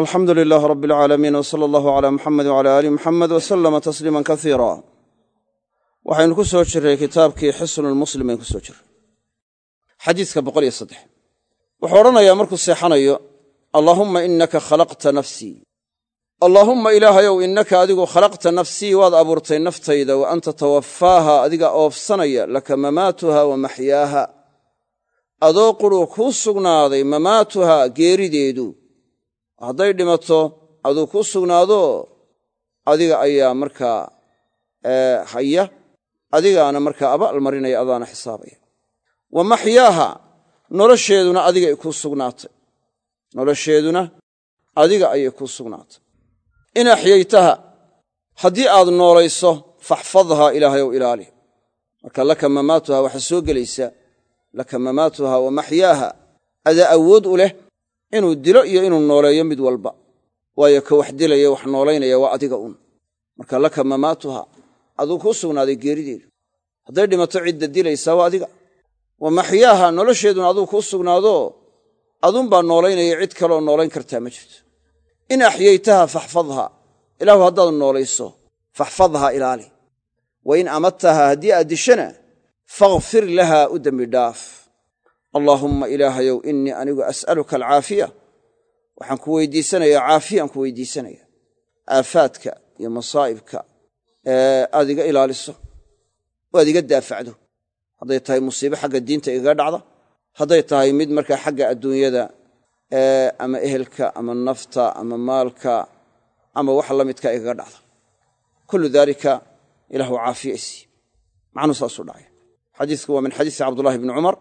alxamdu lilaah rab alcaalamiin w sala allahu calaa muxamed wcala aali muxamed w salama tasliiman kasiira waxaynu ku soo jirray kitaabkii xisnulmuslim aynu ku soo jirray. Xadiiska boqol iyo saddex. Wuxuu odhanayaa markuu seexanayo allaahumma innaka khalaqta nafsii allaahumma ilaahayow innaka adigu khalaqta nafsii waad abuurtay naftayda wa anta tawafaaha adiga oofsanaya laka mamaatuha wa maxyaaha. Adoo quruu kuu sugnaaday mamaatuha geerideedu hadday dhimato aduu kuu sugnaado adiga ayaa markaa haya adigaana markaa abaal marinaya adaana xisaabaya. Wa maxyaaha nolosheeduna adigay kuu sugnaatay. Nolosheeduna adiga ayay kuu sugnaatay. In axyaytaha haddii aad noolayso faxfadhaa ilaahayow ilaali. Marka laka mamaatuha waxaa soo gelaysa. Laka mamaatuha wa maxyaaha adaa awood u leh inuu dilo iyo inuu nooleeyo mid walba. Waayo ka wax dilaya wax noolaynaya waa adiga un marka laka mamaatuha aduu kuu sugnaaday geerideedu. Hadday dhimato cidda dilaysaa waa adiga. Wa maxyaaha nolosheeduna aduu kuu sugnaado adunbaa noolaynaya cid kaleoo noolayn kartaa ma jirto. In axyaytaha faxfadha ilaahu haddaad noolayso faxfadhaa ilaali. Wa in amadtaha haddii aad dishana fakhfir laha u dembi dhaaf allaahumma ilaahayow innii anigu as'aluka alcaafiya. Waxaan ku weydiisanayaa caafiyaan ku weydiisanaya aafaadka iyo masaa'ibka ee aad iga ilaaliso oo aad iga daafacdo. Hadday tahay musiibo xagga diinta igaga dhacda hadday tahay mid markaa xagga adduunyada ama ehelka ama nafta ama maalka ama wax la midka igaga dhacda. Kullu daalika ilahu caafiyaysi macnuu saasuu dhacay. Xadiisku waa min xadiisi cabdullahi bni cumar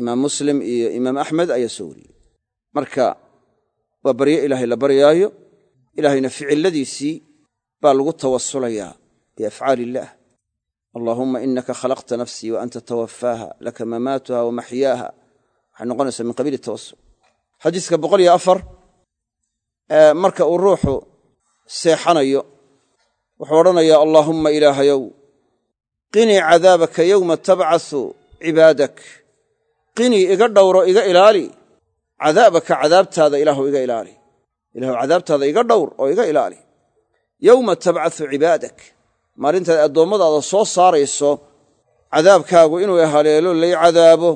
imaam muslim iyo imaam axmed ayaa soo wariyey. Marka waa barye ilaahay la baryaayo ilaahayna ficiladiisii baa lagu tawasulayaa biafcaali illaah allaahumma inaka khalaqta nafsii wa anta tawafaaha laka mamaatuha wa maxyaaha waxay noqonaysaa min qabiili tawasul xadiiska boqol iyo afar marka uu ruuxu seexanayo wuxuu odhanayaa allaahumma ilaahayow qinii cadaabaka yowma tabcasu cibaadak qinii iga dhowro iga ilaali. Cadaabaka cadaabtaada ilaahu iga ilaali. Ilahu cadaabtaada iga dhowr oo iga ilaali. Yowma tabcasu cibaadak. Maalintaad addoommadaada soo saarayso cadaabkaagu inuu haleelo lay cadaabo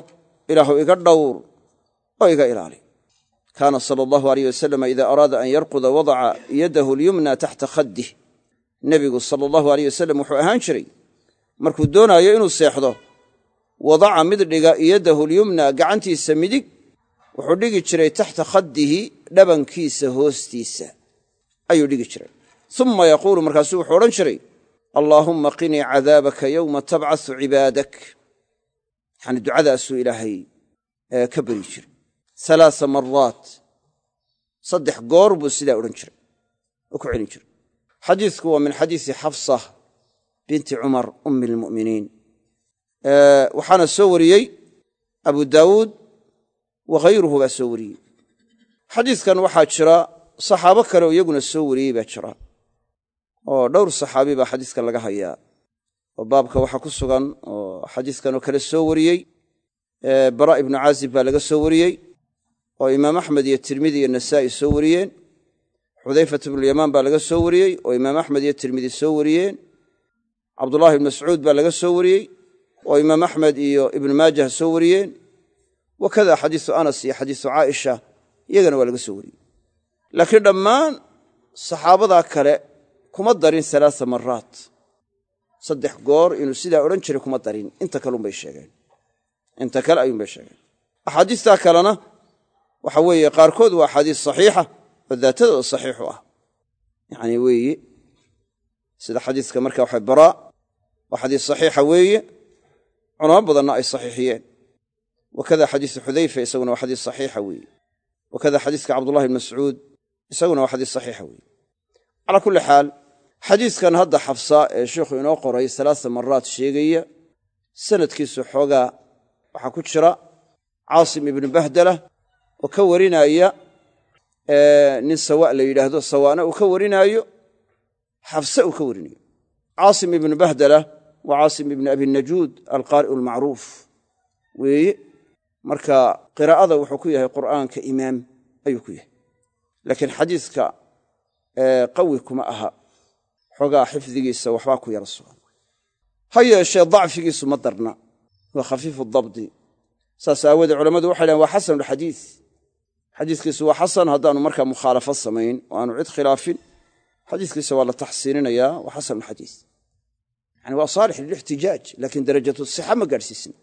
ilaahu iga dhowr oo iga ilaali. Kaana sala allahu aleyh wasalam ida araada an yarquda wadaca yadahu lyumna taxta khaddih nebigu sala allahu aleyh wasalam wuxuu ahaan jiray markuu doonaayo inuu seexdo wadaca mid dhiga yadahu lyumna gacantiisa midig wuxuu dhigi jiray taxta khaddihi dhabankiisa hoostiisa. Ayuu dhigi jiray. Uma yaquulu markaasuu wuxuu odhan jiray allaahumma qinii cadaabaka yowma tabcasu cibaadak. Yani ducadaasuu ilaahay ka beri jiray. Alaaa maraat saddex goor buu sidaa odhan jiray. Oo ku celin jiray. Xadiisku waa min xadiisi xafsa binti cumar ummi almu'miniin waxaana soo wariyey abu daawuud wa hayruhu baa soo wariyey. Xadiiskan waxaa jira saxaabo kale oo iyaguna soo wariyey baa jira. Oo dhowr saxaabi baa xadiiskan laga hayaa. Oo baabka waxaa ku sugan oo xadiiskanoo kale soo wariyey. Bara ibnu caazib baa laga soo wariyey. Oo imaam axmed iyo tirmidi iyo nasaa'i soo wariyeen. Xudayfat ibnulyamaan baa laga soo wariyey. Oo imaam axmed iyo tirmidi soo wariyeen. Cabdullahi ibn mascuud baa laga soo wariyey oo imaam axmed iyo ibnu maajah soo wariyeen. Wakada xadiisu anas iyo xadiisu caaisha iyagana waa laga soo wariyey. Laakiin dhammaan saxaabadaa kale kuma darin alaaa maraat saddex goor inuu sidaa odhan jiray kuma darin. Inta kalunbay sheegeen. Inta kale ayuunbay sheegeen. Axaadiistaa kalena waxa weeye qaarkood waa axaadiis saxiixa oo daatadooda saxiixu ah. Yacni weeye sida xadiiska marka waxa baraa waa xadiis saxiixa weeye culamo badanna ay saxiixiyeen. Wakada xadiisu xudayfa isaguna waa xadiis saxiixa weeye. Wakada xadiiska cabdullahi bn mascuud isaguna waa xadiis saxiixa weeye. Calaa kulli xaal xadiiskan hadda xafsa ee sheikhu inoo qoray salaasa maraat sheegaya sanadkiisu xoogaa waxaa ku jira caasim ibnu bahdala oo ka warinaya nin sawa la yidhaahdo sawaana uu ka warinaayo xafse uu ka warinayo. Caasim ibnu bahdala waa caasim ibnu abinajuud alqaari'u almacruuf. Weeye marka qiraa'ada wuxuu ku yahay qur'aanka imaam ayuu ku yahay. Laakiin xadiiska qawi kuma aha. Xoogaa xifdigiisa waxbaa ku yara sugan. Ha yeeshee dacfigiisu ma darna. Waa khafiifu dabdi. Saas aawoodee culammadu waxay dhahen waa xasanulxadiis xadiiskiisu waa xasan haddaanu markaa mukhaalafo samayn oo aanu cid khilaafin. Xadiiskiisa waa la taxsiininayaa waa xasanulxadiis yani waa saalix lilixtijaaj laakiin darajatu sixa ma gaadhsiisna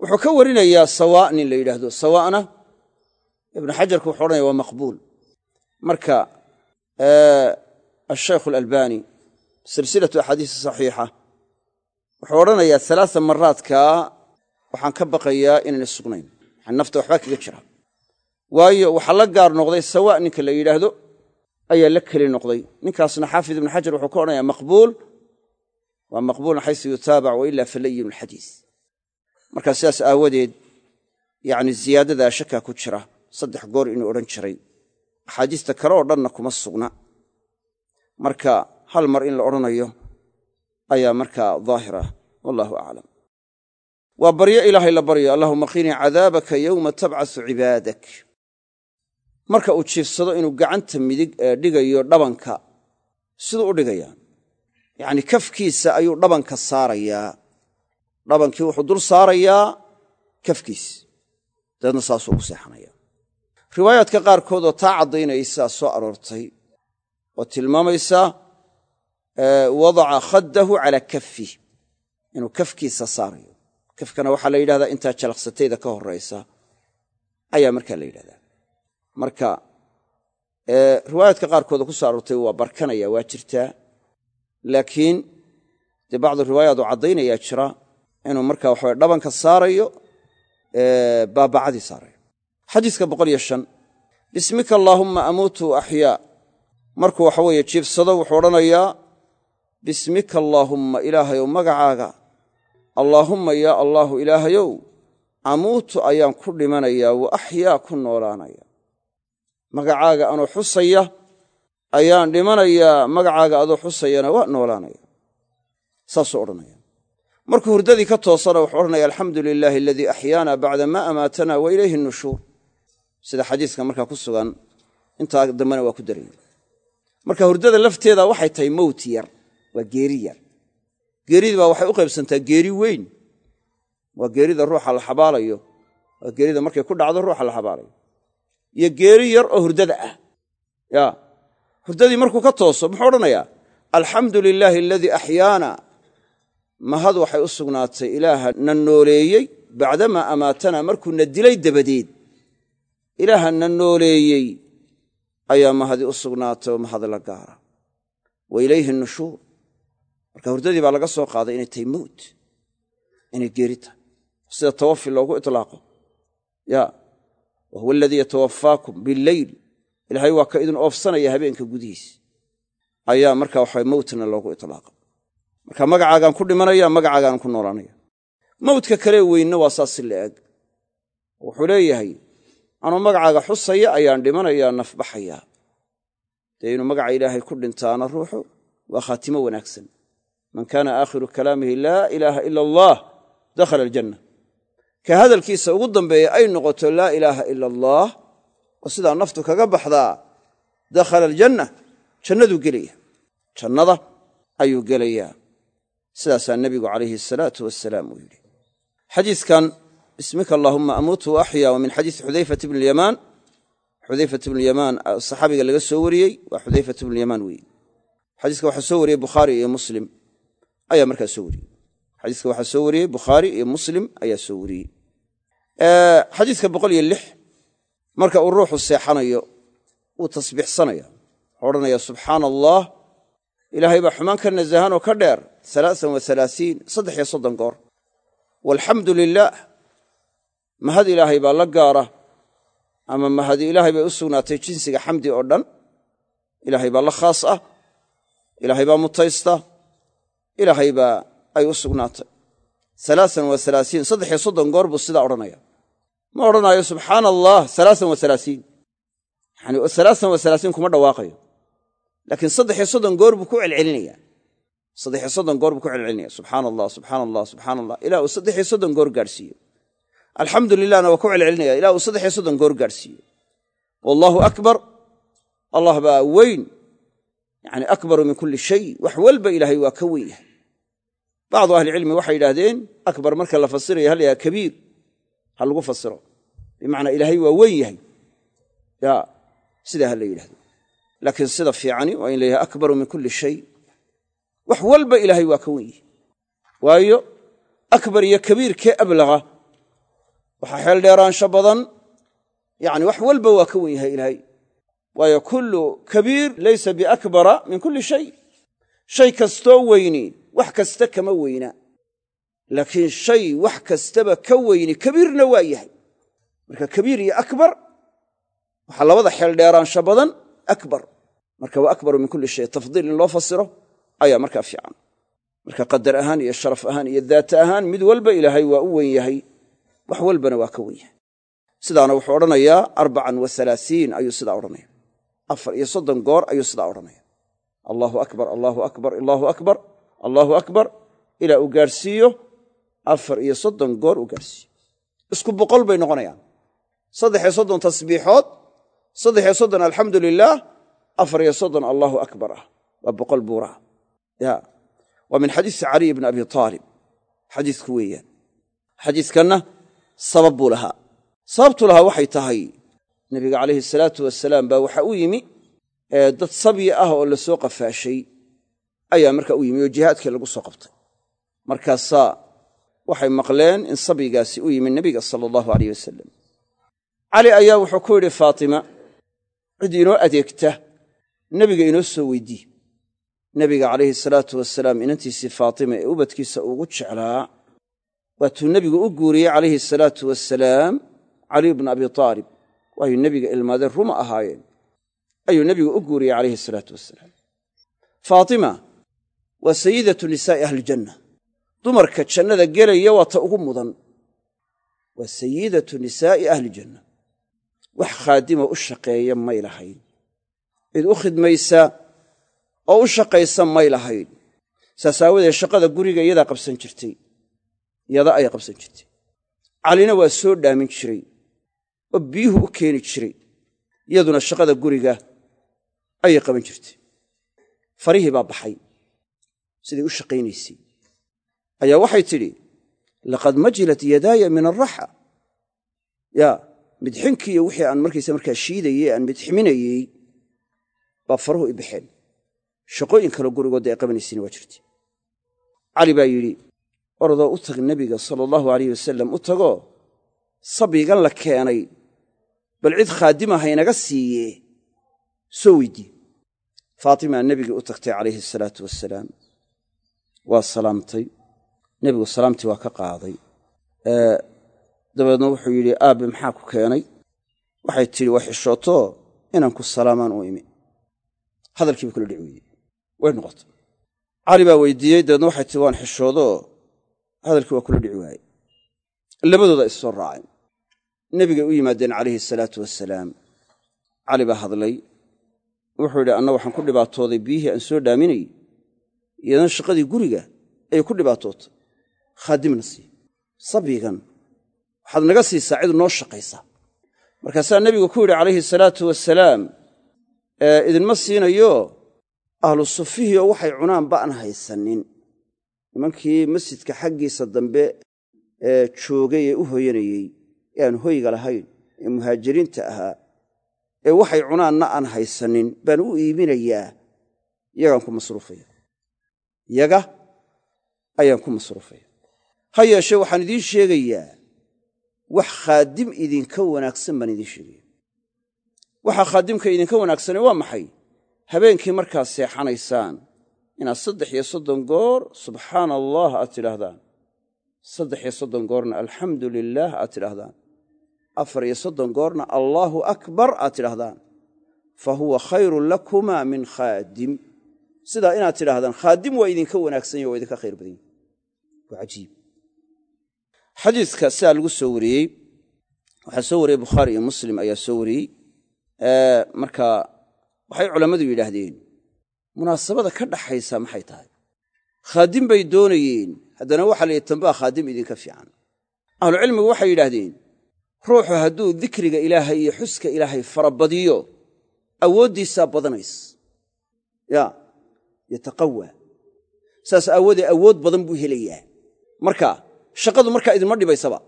wuxuu ka warinayaa sawa nin la yidhaahdo. Sawa'na ibnu xajarku wuxu odhanaya waa maqbuul. Marka ashaykhu alalbani silsilatu axaadiisi saxiixa wuxuu odhanayaa alaaa maraadkaa waxaan ka baqayaa inayna sugnayn. Yani nafta waxbaa kaga jira. Waayo waxaa la gaar noqday sawa ninka la yidhaahdo ayaa la keli noqday. Ninkaasna xaafid ibnu xajar wuxuu ka odhanaya maqbuul waa maqbuulun xaysu yutaabac wa ila falayin alxadiis markaa sidaas aawadeed yani ziyaadadaa shakaa ku jira saddex goor inuu odhan jiray axaadiista kale oo dhanna kuma sugna. Marka hal mar in la odhanayo ayaa markaa daahir ah wallahu aclam. Waa baryo ilaahay la baryo allahuma qinii cadaabaka yowma tabcasu cibaadak. Marka uu jiifsado inuu gacanta midig dhigayo dhabanka siduu u dhigayaa yacni kafkiisa ayuu dhabanka saarayaa. Dhabankii wuxuu dul saarayaa kafkiis. Dabeedna saasuu ugu seexanaya riwaayaadka qaarkood oo taa caddaynaysaa soo aroortay oo tilmaamaysaa wadaca khaddahu calaa kafih inuu kafkiisa saarayo. Kafkana waxaa la yidhahdaa intaa jalaqsatayda ka horaysa ayaa markaa la yidhahdaa. Marka riwaayaadka qaarkooda ku soo aroortay waa barkanaya waa jirtaa laakiin dee bacdu riwaayaat oo caddaynayaa jira inuu marka waxawe dhabanka saarayo baabacadii saarayo. Xadiiska bismika allaahumma amuutu axyaa markuu waxa weeye jiibsado wuxuu odhanayaa bismika allaahumma ilaahayow magacaaga. Allaahumma yaa allaahu ilaahayow amuutu ayaan ku dhimanayaa wa axyaa ku noolaanaya. Magacaaga anoo xusaya ayaan dhimanayaa magacaaga adoo xusayana waa noolaanaya. Saasuu odhanaya. Markuu hurdadii ka toosana wuxuu odhanaya alxamdu lilaahi aladii axyaana bacda maa amaatana wa ilayhi nushuur sida xadiiska markaa ku sugan intaa dambena waa ku daraya marka hurdada lafteeda waxay tahay mowt yar waa geeri yar. Geeridii waxay u qaybsantaa geeri weyn. Waa geerida ruuxa la xabaalayo. Waa geerida markay ku dhacdo ruuxa la xabaalayo. Iyo geeri yar oo hurdada ah hurdadii markuu ka tooso muxuu odhanayaa alxamdu lilaahi aladii axyaana. Mahad waxay u sugnaatay ilaaha na nooleeyey bacdamaa amaatana markuu na dilay dabadeed. Ilaaha na nooleeyey ayaa mahadi u sugnaatay oo mahad la gaara. Wa ilayhi nushuur. Marka hurdadii baa laga soo qaaday inay tahay mowt inay geeri sida tawafi loogu itlaaqo ya wa huwa aladii yatawafaakum billeyl ilaahay waa ka idin oofsanaya habeenka gudihiis. Ayaa marka waxa mowtna loogu itlaaqa marka magacaagaan ku dhimanaya magacaagaan ku noolaanaya mowtka kalee weynna waa saas si la'eg wuxuu leeyahay anuu magacaaga xusaya ayaan dhimanayaa nafbaxayaa dee inuu magaca ilaahay ku dhintaana ruuxu waa khaatimo wanaagsan. Man kaana aakhiru kalaamihi laa ilaaha ila allaah dakhala aljanna. Ka hadalkiisa ugu dambeeya ay noqoto laa ilaaha ila allaah oo sidaa naftu kaga baxdaa dakhala aljanna jannaduu gelaya. Jannada ayuu gelayaa. Sidaasaa nebigu calayhi asalaatu wasalaam uu yidhi. Xadiiskan bismika allaahumma amuutu wa axya wa min xadiisi xudayfat bni lyamaan xudayfat bnulyamaan saxaabiga laga soo wariyey waa xudayfat bnulyamaan weeye xadiiska waxaa soo wariyey bukhaari iyo muslim ayaa markaa soo wariyey. Xadiiska waxaa soo wariyey bukhaari iyo muslim ayaa soo wariyey. Xadiiska boqol iyo lix marka uu ruuxu seexanayo wuu tasbiixsanaya wuxuu odhanaya subxaana allah ilaahay baa xumaan ka nasahan oo ka dheer alaaan wa alaaiin saddex iyo soddon goor. Walxamdu lilaah mahad ilaahay baa la gaara ama mahadi ilaahay bay u sugnaatay jinsiga xamdi oo dhan. Ilaahay baa la khaas ah ilaahay baa mutaysta ilaahay baa ay u sugnaatay. Alaaan wa alaaiin saddex iyo soddon goor buu sidaa odhanaya ma odhanaayo subxaana allah alaaan wa alaaiin yani alaaan wa alaaiin kuma dhawaaqayo. Laakiin saddex iyo soddon goor buu ku celcelinaya saddex iyo soddon goor buu ku celcelinaya subxaana allah subxaana allah subxaana allah ilaa uu saddex iyo soddon goor gaadhsiiyo. Alxamdu lilahna waa ku celcelinaya ilaa uu saddex iyo soddon goor gaadhsiiyo. Wallaahu akbar. Allah baa weyn. Yani akbaru min kulli shay. Wax walba ilaahay waa ka wen yahay. Bacdu ahlicilmi waxay yidhaahdeen akbar marka la yaha kabiir ha lagu fasiro bimacnaa ilaahay waa weyn yahay. Ya sidaa ha la yidhahdo laakiin sida fiicani waa in la yahay akbaru min kulli shay. Wax walba ilaahay waa ka wen yahay. Waayo akbar iyo kabiirkee ablaga waxaa xeel dheeraansho badan yani wax walba waa ka wen yahay ilaahay. Waayo kullu kabiir laysa biakbara min kulli shay. Shay kastoo weyni wax kasta kama weyna laakiin shay wax kastaba ka weyni kabiirna waa yahay. Marka kabiir iyo akbar waxaa labada xeel dheeraansho badan akbar. Marka waa akbaru min kulli shay tafdiil in loo fasiro ayaa markaa fiican. Marka qadar ahaan iyo sharaf ahaan iyo daata ahaan mid walba ilaahay waa u wen yahay wax walbana waa ka wen yahay. Sidaana wuxuu odhanayaa arbacan wa alaaiin ayuu sidaa odhanaya afar iyo soddon goor ayuu sidaa odhanaya allaahu akbar allaahu akbar allaahu akbar allaahu akbar ilaa uu gaadhsiiyo afar iyo soddon goor uu gaadhsiiyo isku boqol bay noqonayaan. Saddexiyo soddon tasbiixood saddexiyo soddon alxamdu lilaah afar iyo soddon allaahu akbar ah. Waa boqol buuraha. Ya. Waa min xadiisi caliy bni abi aalib xadiisku weeyaan. Xadiiskanna sabab buu lahaa. Sababtu lahaa waxay tahay nebiga calayhi salaatu wasalaam baa waxa u yimi dad sabyi ah oo la soo qafaashay ayaa marka u yimi oo jihaadkii lagu soo qabtay. Markaasaa waxay maqleen in sabyigaasi u yimi nebiga sala allahu aleyh wasalam cali ayaa wuxuu ku yidhi faatima cid inoo adeegta nebiga inoo soo weydii nebiga calayhi salaatu wasalaam inantiisii faatima ee ubadkiisa ugu jeclaa waatuu nebigu u guuriyey calayhi salaatu wasalaam caliy bna abi aalib waayu nebiga ilmaadeen ruma ahaayeen ayuu nebigu u guuriyey calayhi salaatu wasalaam faatima waa sayidatu nisaa'i ahlijanna dumarka jannada gelaya waa ta ugu mudan. Waa sayidatu nisaa'i ahlijanna wax khaadima u shaqeeya may lahayn. Cid u khidmaysa oo u shaqaysa may lahayn. Saas aawadeed shaqada guriga iyadaa qabsan jirtay. Yada ayay qabsan jirtay. Calina waa soo dhaamin jiray. Oo biyuhu u keeni jiray. Iyaduna shaqada guriga ayay qaban jirtay. Farihii baa baxay. Siday u shaqaynaysay ayaa waxay tidhi laqad majilat yadaaya min alraxa yaa midxinkiiyo wixii aan markaysa markaa shiidayey aan midximinayey baa faruhu i baxeen. Shaqooyin kale gurigoodda ay qabanaysayna waa jirtay. Cali baa yidhi orodoo u tag nebiga sala allahu alayh wasalam u tagoo sabyigan la keenay bal cid khaadima haynaga siiye soo weydii faatimaa nebigii u tagtay calayhi asalaatu wasalaam waa salaamtay nebigu salaamtii waa ka qaaday. Dabeedna wuxuu yidhi aabbe maxaa ku keenay? Waxay tidhi waa xishootoo inaan ku salaamaan u imi. Hadalkiiba kula dhic weydey way noqotay. Cali baa weydiiyey dabeedna waxay tihi waan xishoodoo hadalkii waa kula dhici waaye labadooda issoo raaceen. Nebigay u yimaadeen calayhi salaatu wasalaam cali baa hadlay. Wuxuu yidhi anna waxaan ku dhibaatooday biyihii aan soo dhaaminay iyadana shaqadii guriga ayay ku dhibaatootay khaadimna sii sabyigan waxaad naga siisaa cid noo shaqaysa. Markaasaa nebigu ku yidhi calayhi salaatu wasalaam idinma siinayo? Ahlu sufihioo waxay cunaan ba'an haysanin. Nimankii masjidka xaggiisa dambe ee joogay ee u hoyanayey ee aan hoyga lahayn ee muhaajiriinta ahaa ee waxay cunaanna aan haysanin baan u iibinayaa. Iyagaan ku masruufaya. Yaga ayaan ku masruufaya ha yeeshee waxaan idiin sheegayaa. Wax khaadim idinka wanaagsan baan idiin sheegaya waxaa khaadimka idinka wanaagsane waa maxay? Habeenkii markaad seexanaysaan inaad saddex iyo soddon goor subxaana allah aad tidhaahdaan. Saddex iyo soddon goorna alxamdu lilaah aad tidhaahdaan. Afar iyo soddon goorna allaahu akbar aad tidhaahdaan. Fa huwa khayrun lakumaa min khaadim. Sidaa inaad tidhaahdaan khaadim waa idinka wanaagsanya waa idinka khayr badan yahi waa cajiib xadiidka sidaa lagu soo wariyey waxaa soo wariyey bukhaari iyo muslim ayaa soo wariyey. Marka waxay culammadu yidhaahdeen munaasabada ka dhaxaysa maxay tahay? Khaadim bay doonayeen haddana waxa la yidhi tambaa khaadim idinka fiican. Ahlucilmigu waxay yidhaahdeen ruuxu hadduu dikriga ilaahay iyo xuska ilaahay farabadiyo awooddiisaa badanays ya yataqawaa saas aawoodee awood badan buu helayaa. Marka shaqadu markaa idinma dhibaysaba.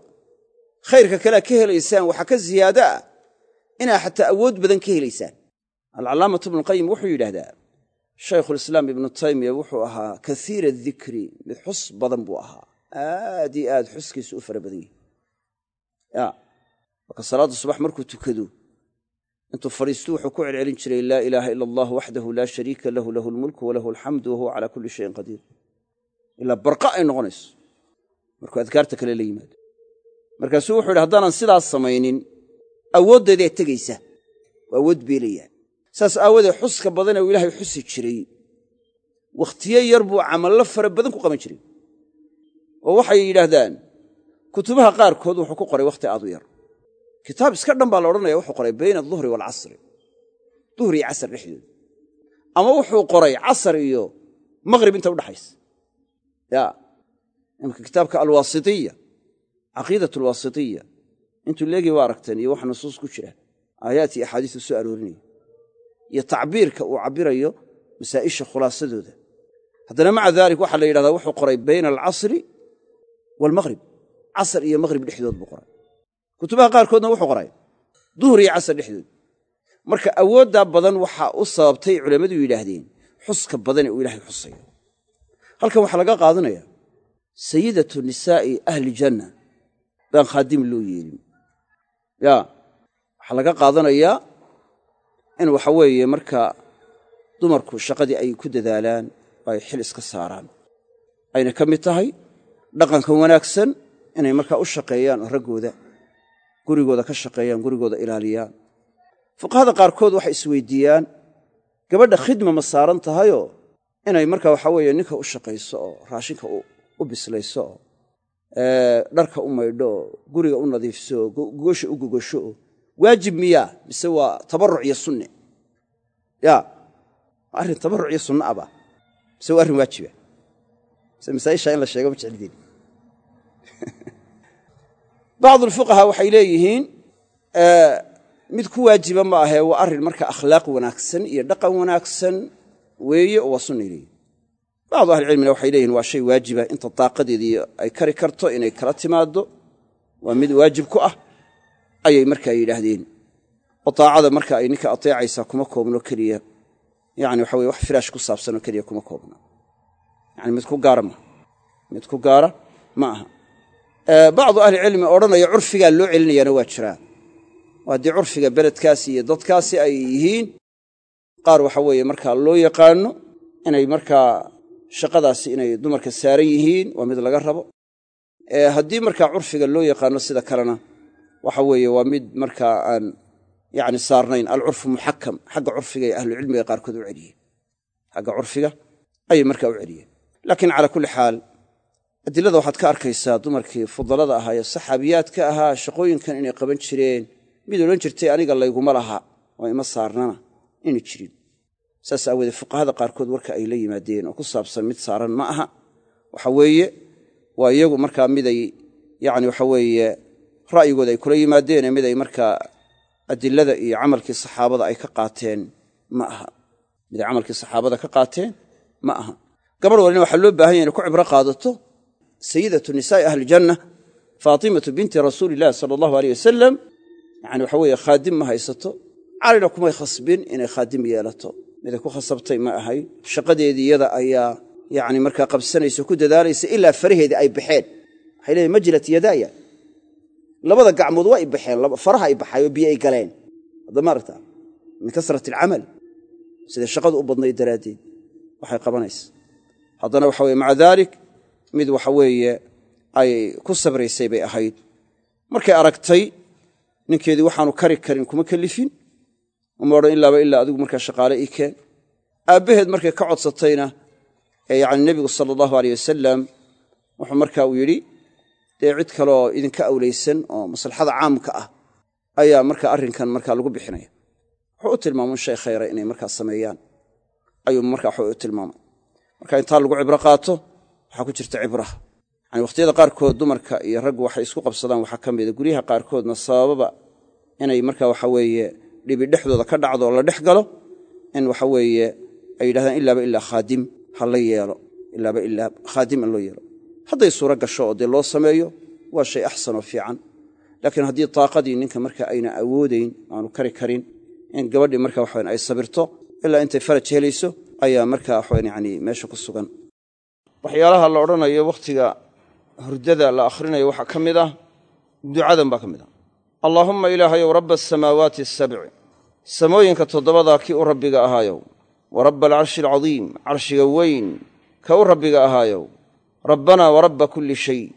Khayrka kalea ka helaysaan waxaa ka ziyaado ah inaa xataa awood badan ka helaysaan. Alcallaamatu ibnuqayim wuxuu yidhaahdaa shaykhulislaam ibnu taymiya wuxuu ahaa kaiira dikri mid xus badan buu ahaa. Aad iyo aad xuskiisu u fara badan yahi ya marka salaadda subax markuu tukado intuu fadhiistu wuxuu ku celcelin jiray laa ilaaha ila allah waxdahu laa shariika lahu lahu lmulku walahu alxamdu wahuwa calaa kulli shayin qadiir. Ilaa barqa ay noqonayso markuu adkaarta kale la yimaado. Markaasuu wuxuu yidhi haddaanan sidaas samaynin awooddeedaa tegaysa waa awood beelayaa saas aawoodee xuska badanee uu ilaahay xusi jiray wakhtiyo yar buu camallo fara badan ku qaban jiray. Oo waxay yidhaahdaan kutubaha qaarkood wuxuu ku qoray wakhti aad u yar. Kitaab iska dhan baa la odhanaya wuxuu qoray bayna aduhri waalcasri duhri iyo casar dhexdooda. Ama wuxuu qoray casar iyo maqhrib inta udhaxaysa ya imka kitaabka alwaasitiya caqiidat alwaasitiya intuu leegii waa aragteen iyo wax nusuus ku jira aayaat iyo axaadiisu soo aroorinaya iyo tacbiirka uu cabbirayo masaa'isha khulaasadooda. Haddana maca daalik waxaa la yidhahdaa wuxuu qoray bayna alcasri waalmaqhrib casar iyo maqhrib dhexdood buu qoray. Kutubaha qaarkoodna wuxuu qoray duhur iyo casar dhexdood. Marka awooddaa badan waxaa u sababtay culammadu yidhaahdeen xuska badan ee uu ilaahay xusayo. Halkan waxaa laga qaadanaya sayidatu nisaa'i ahli janna. Baan khaadim loo yeelin ya waxaa laga qaadanayaa in waxa weeye marka dumarku shaqadii ay ku dadaalaan oo ay xil iska saaraan. Ayna ka mid tahay dhaqankan wanaagsan inay markaa u shaqeeyaan oo raggooda gurigooda ka shaqeeyaan gurigooda ilaaliyaan. Fuqahada qaarkood waxay isweydiiyaan gabadha khidma ma saaran tahayoo inay marka waxa weeye ninka u shaqayso oo raashinka u bislayso oo dharka u maydho guriga u nadiifso oo gogosha u gogosho waajib miyaa mise waa tabaruc iyo sunne. Ya waa arrin tabaruc iyo sunne aba mise waa arrin waajiba. Mise masaaisha in la sheego ma jeclideen bacdu alfuqahaa waxay leeyihiin mid ku waajiba ma ahee waa arrin marka akhlaaq wanaagsan iyo dhaqan wanaagsan weeye oo waa sunnay leeyihiin bacdu ahlicilmina waxay leeyihiin waa shay waajiba inta daaqadeedii ay kari karto inay kala timaaddo waa mid waajib ku ah ayay markaa yidhaahdeen oo daacada marka ay ninka ateecaysaa kuma koobno keliya yani waxa weye wax firaash ku saabsanoo keliya kuma koobno yani mid ku gaara maaha mid ku gaara ma aha bacdu ahlicilmi odhanaya curfigaa loo celinayaana waa jiraan oo haddii curfiga beledkaasi iyo dadkaasi ay yihiin qaar waxa weeye markaa loo yaqaano inay shaqadaasi inay dumarka saaran yihiin waa mid laga rabo. Haddii markaa curfiga loo yaqaano sida kalena waxa weeye waa mid markaa aan yani saarnayn. Alcurfu muxakam xagga curfiga ee ahlucilmiga qaarkood u celiyeen. Xagga curfiga ayay markaa u celiyeen. Laakiin calaa kulli xaal adilada waxaad ka arkaysaa dumarkii fudalada ahaa ee saxaabiyaadka ahaa shaqooyinkan inay qaban jireen mid odhan jirtay aniga layguma laha oo ima saarnana ina jirin saas aawoodee fuqahada qaarkood warka ay la yimaadeen oo ku saabsan mid saaran ma aha. Waxa weeye waa iyagu markaa miday yani waxa weeye ra'yigooda ay kula yimaadeen mid ay markaa adilada iyo camalkii saxaabada ay ka qaateen ma aha. Mid ay camalkii saxaabada ka qaateen ma aha. Gabadh walina waxaa loo baahan yahy inay ku cibro qaadato. Sayidatu nisaa'i ahlijanna faatimatu binti rasuuli illahi sala allahu aleyh wasalam yani waxa weeye khaadim ma haysato. Calina kumay khasbin inay khaadim yeelato miday ku khasabtay ma ahayn shaqadeedii iyada ayaa yani markaa qabsanaysa ku dadaalaysa ilaa faraheedii ay baxeen. Waxay leeyiin majilat yadaaya labada gacmood waa i baxeen faraha oo biyo ay galeen. Hadda maaragta min kasrat alcamal. Siday shaqadu u badnayd daraaddeed waxay qabanaysa. Haddana waxa weye maca daalik mid waxa weeye ay ku sabraysay bay ahayd. Markay aragtay ninkeedii waxaanu kari karin kuma kellifin uma ilaaba ilaa adigu markaa shaqaale ii keen. Aabbaheed markay ka codsatayna ee yacni nebigu sala allahu aleyh wasalam wuxuu marka uu yidhi dee cid kaleoo idinka awlaysan oo maslaxada caamka ah ayaa marka arrinkan markaa lagu bixinaya. Wuxuu u tilmaamay shay khayra inay markaa sameeyaan. Ayuu markaa waxu u tilmaamay. Marka intaa lagu cibro qaato waxaa ku jirta cibraha yani wakhtiyada qaarkood dumarka iyo raggu waxay isku qabsadaan waxaa ka mida guryaha qaarkoodna sabababa inay marka waxa weeye dhibi dhexdooda ka dhacdo oo la dhex galo in waxa weeye ay yidhahdaan ilaaba ilaa khaadim ha la yeelo ilaaba ilaa khaadim in loo yeelo. Hadday suuro gasho oo dee loo sameeyo waa shay axsan oo fiican. Laakiin haddii taaqadii ninka marka ayna awoodayn aanu kari karin in gabadhii marka waxawan ay sabirto ilaa intay faraj helayso ayaa marka waxawan yani meesha ku sugan. Waxyaalaha la odhanayo wakhtiga hurdada la akhrinayo waxaa ka mid ah ducadan baa ka mid ah allaahumma ilaahayow rabba asamaawaati asabci samooyinka toddobadaa kii u rabbiga ahaayow. Wa rabba alcarshi alcadiim carshiga weyn ka u rabbiga ahaayow. Rabbanaa wa rabba kulli shay.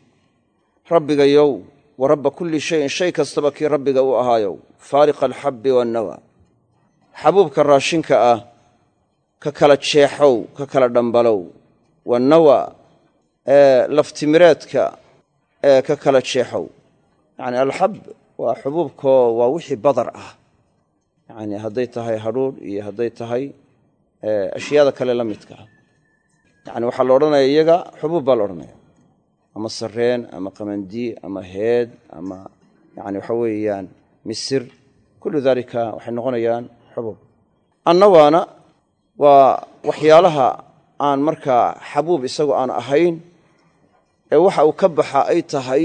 Rabbigayow wa rabba kulli shayin shay kastaba kii rabbiga u ahaayow. Faariqa alxabbi waannawa xabuubka raashinka ah ka kala jeexow ka kala dhambalow. Waannawa ee laftimireedka ee ka kala jeexow. Yacni alxab waa xubuubkoo waa wixii badar ah. Yacni hadday tahay hadhuudh iyo hadday tahay ashyaada kale la midka. Ah yacni waxaa la odhanaya iyaga xubuub baa la odhanaya ama sarreen ama qamandii ama heed ama yani waxa weeyaan misir. Kullu daalika waxay noqonayaan xubuub. Annawaana waa waxyaalaha aan markaa xabuub isagu aan ahayn ee waxa uu ka baxa ay tahay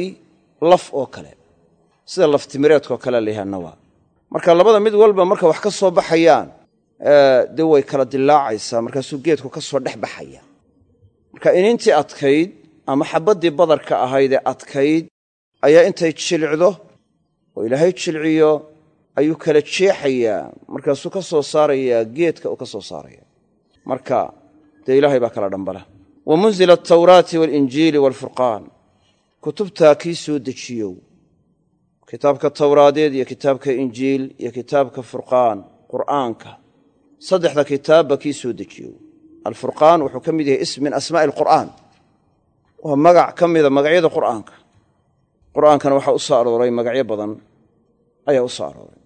laf oo kale sida laftimireedkaoo kale layahay annawa marka labada mid walba marka wax ka soo baxayaan dee way kala dilaacaysaa markaasuu geedku ka soo dhex baxaya. Marka inintii adkayd ama xabaddii badarka ahayd ee adkayd ayaa intay jilicdo oo ilaahay jilciyo ayuu kala jeexayaa markaasuu ka soo saarayaa geedka uu ka soo saaraya marka dee ilaahay baa kala dhambala. Wa munzila altawraati waalinjiili waalfurqaan kutubtaa kii soo dejiyow kitaabka tawraadeed iyo kitaabka injiil iyo kitaabka furqaan qur'aanka. Saddexda kitaabba kii soo dejiyow alfurqaan wuxuu ka mid yahay ism min asmaa'i alqur'aan waa magac ka mida magacyada qur'aanka. Qur'aankana waxaa u soo arooray magacyo badan ayaa u soo arooray.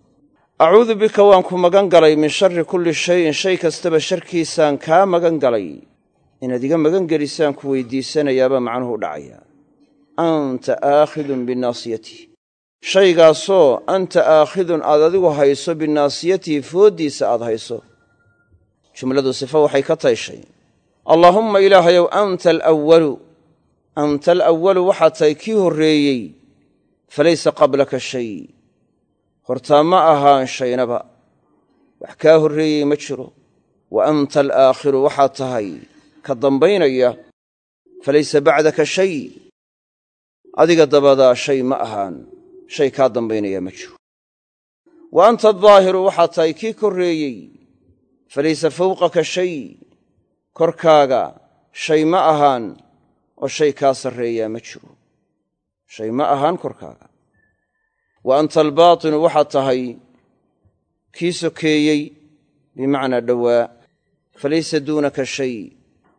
Acuudu bika waan ku magan galay min shari kulli shayin shay kastaba sharkiisaan kaa magan galay. Inaad iga magan gelisaan ku weydiisanayaabaa macnuhu u dhacaya. Anta aakhidun binaasiyatihi shaygaasoo anta aakhidun aad adigu hayso binaasiyatihi fooddiisa aad hayso. Jumladu sifo waxay ka tayshay. Allaahumma ilaahayow anta alwalu anta alawalu waxaad tahay kii horreeyey. Falaysa qablaka shay. Hortaa ma ahaan shaynaba. Wax kaa horreeyey ma jiro. Wa anta alaakhiru waxaad tahay ka dambaynaya. Falaysa bacdaka shay. Adiga dabadaa shay ma ahaan shay kaa dambaynaya ma jiro. Wa anta adaahiru waxaad tahay kii korreeyey. Falaysa fawqaka shay korkaaga shay ma ahaan oo shay kaa sarreeyaa ma jiro. Shay ma ahaan korkaaga. Wa anta albaatinu waxaad tahay kii sokeeyey bimacnaa dhowaa. Falaysa duunaka shay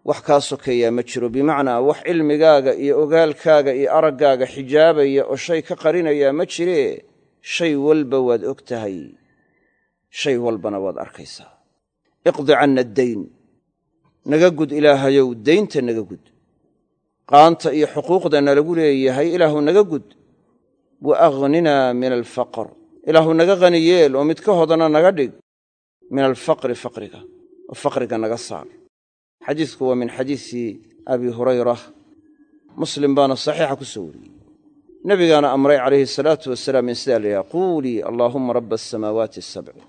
wax kaa sokeeyaa ma jiro. Bimacnaa wax cilmigaaga iyo ogaalkaaga iyo araggaaga xijaabaya oo shay ka qarinayaa ma jiree shay walba waad og tahay shay walbana waad arkaysaa. Iqdi canna addayn. Naga gud ilaahayow daynta naga gud. Qaanta iyo xuquuqda nalagu leeyahay ilaahu naga gud. Wa akhninaa min alfaqr. Ilaahu naga qani oo mid ka hodana naga dhig. Min alfaqri faqriga. Oo faqriga naga saar xadiidku waa min xadiisi abi hurayra. Muslim baana saxiixa ku soo wariyey. Nebigaana amray calayhi salaatu wasalaam in sidaa la yidhaha quulii allaahumma rabba asamaawaati asabci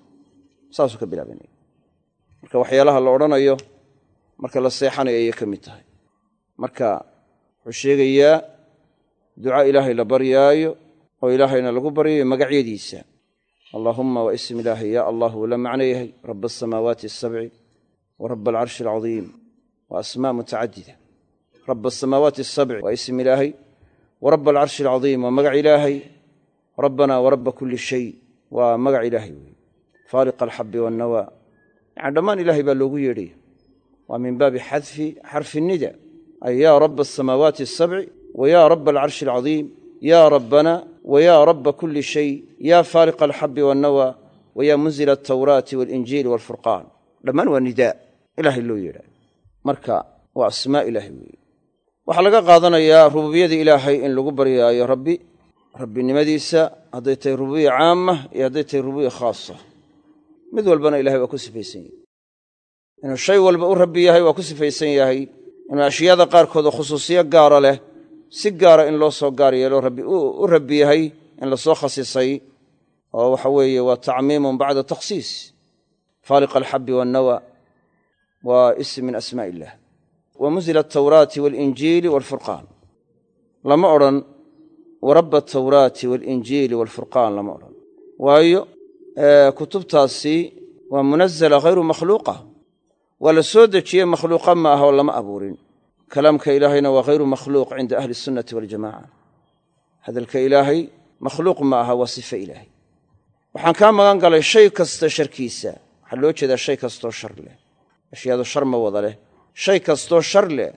saasuu ka bilaabanaya marka waxyaalaha la odhanayo marka la seexanayo ayay ka mid tahay. Marka wuxuu sheegayaa duca ilaahay la baryaayo oo ilaahayna lagu baryayo magacyadiisa. Allaahumma waa ism ilaahay yaa allah la macno yahay. Rabba asamaawaati asabci wa rabba alcarshi alcadiim waa asmaa mutacadida. Rabba asamaawaati asabci waa ism ilaahay. Wa rabba alcarshi alcadiim waa magac ilaahay. Rabbanaa wa rabba kulli shay waa magac ilaahay weeye faaliqa alxabbi waannawaa yani dhammaan ilaahay baa loogu yeedhaya waa min baabi xadfi xarfi nida. Ay yaa rabba asamaawaati asabci wa yaa rabba alcarshi alcadiim yaa rabbana wa yaa rabba kulli shay yaa faaliqa alxabbi waannawaa wa yaa munzila altawraati waalinjiili waalfurqaan dhammaan waa nidaa ilaahay loo yeedhaayo marka waa asmaa ilaahay weeye. Waxaa laga qaadanayaa rububiyada ilaahay in lagu baryaayo rabbi rabbinimadiisa hadday tahay rububiya caama iyo hadday tahay rububiya khaasa mid walbana ilahay waa ku sifaysan yahay. Inuu shay walba u rabbi yahay waa ku sifaysan yahay. Inuu ashyaada qaarkoodoo khusuusiyo gaara leh si gaara in loo soo gaar yeelo rabbi u rabbi yahay in la soo khasisay oo waxa weeye waa tacmiimun bacda takhsiis faaliq alxabbi waannawa waa ism min asmaa illah wa munzila altawraati waalinjiili waalfurqaan lama odhan warabba altawraati waalinjiili waalfurqaan lama odhan. Waayo kutubtaasi waa munazala hayru makhluuqa. Waa la soo dejiyey makhluuqa ma aha oo lama abuurin. Kalaamka ilaahayna waa hayru makhluuq cinda ahli sunnati waljamaca hadalka ilaahay makhluuq ma aha waa sife ilaahay. Waxaan kaa magan galay shay kasta sharkiisa. Waxaa loo jeedaa shay kastoo shar leh ashyaadu shar ma wada leh. Shay kastoo shar leh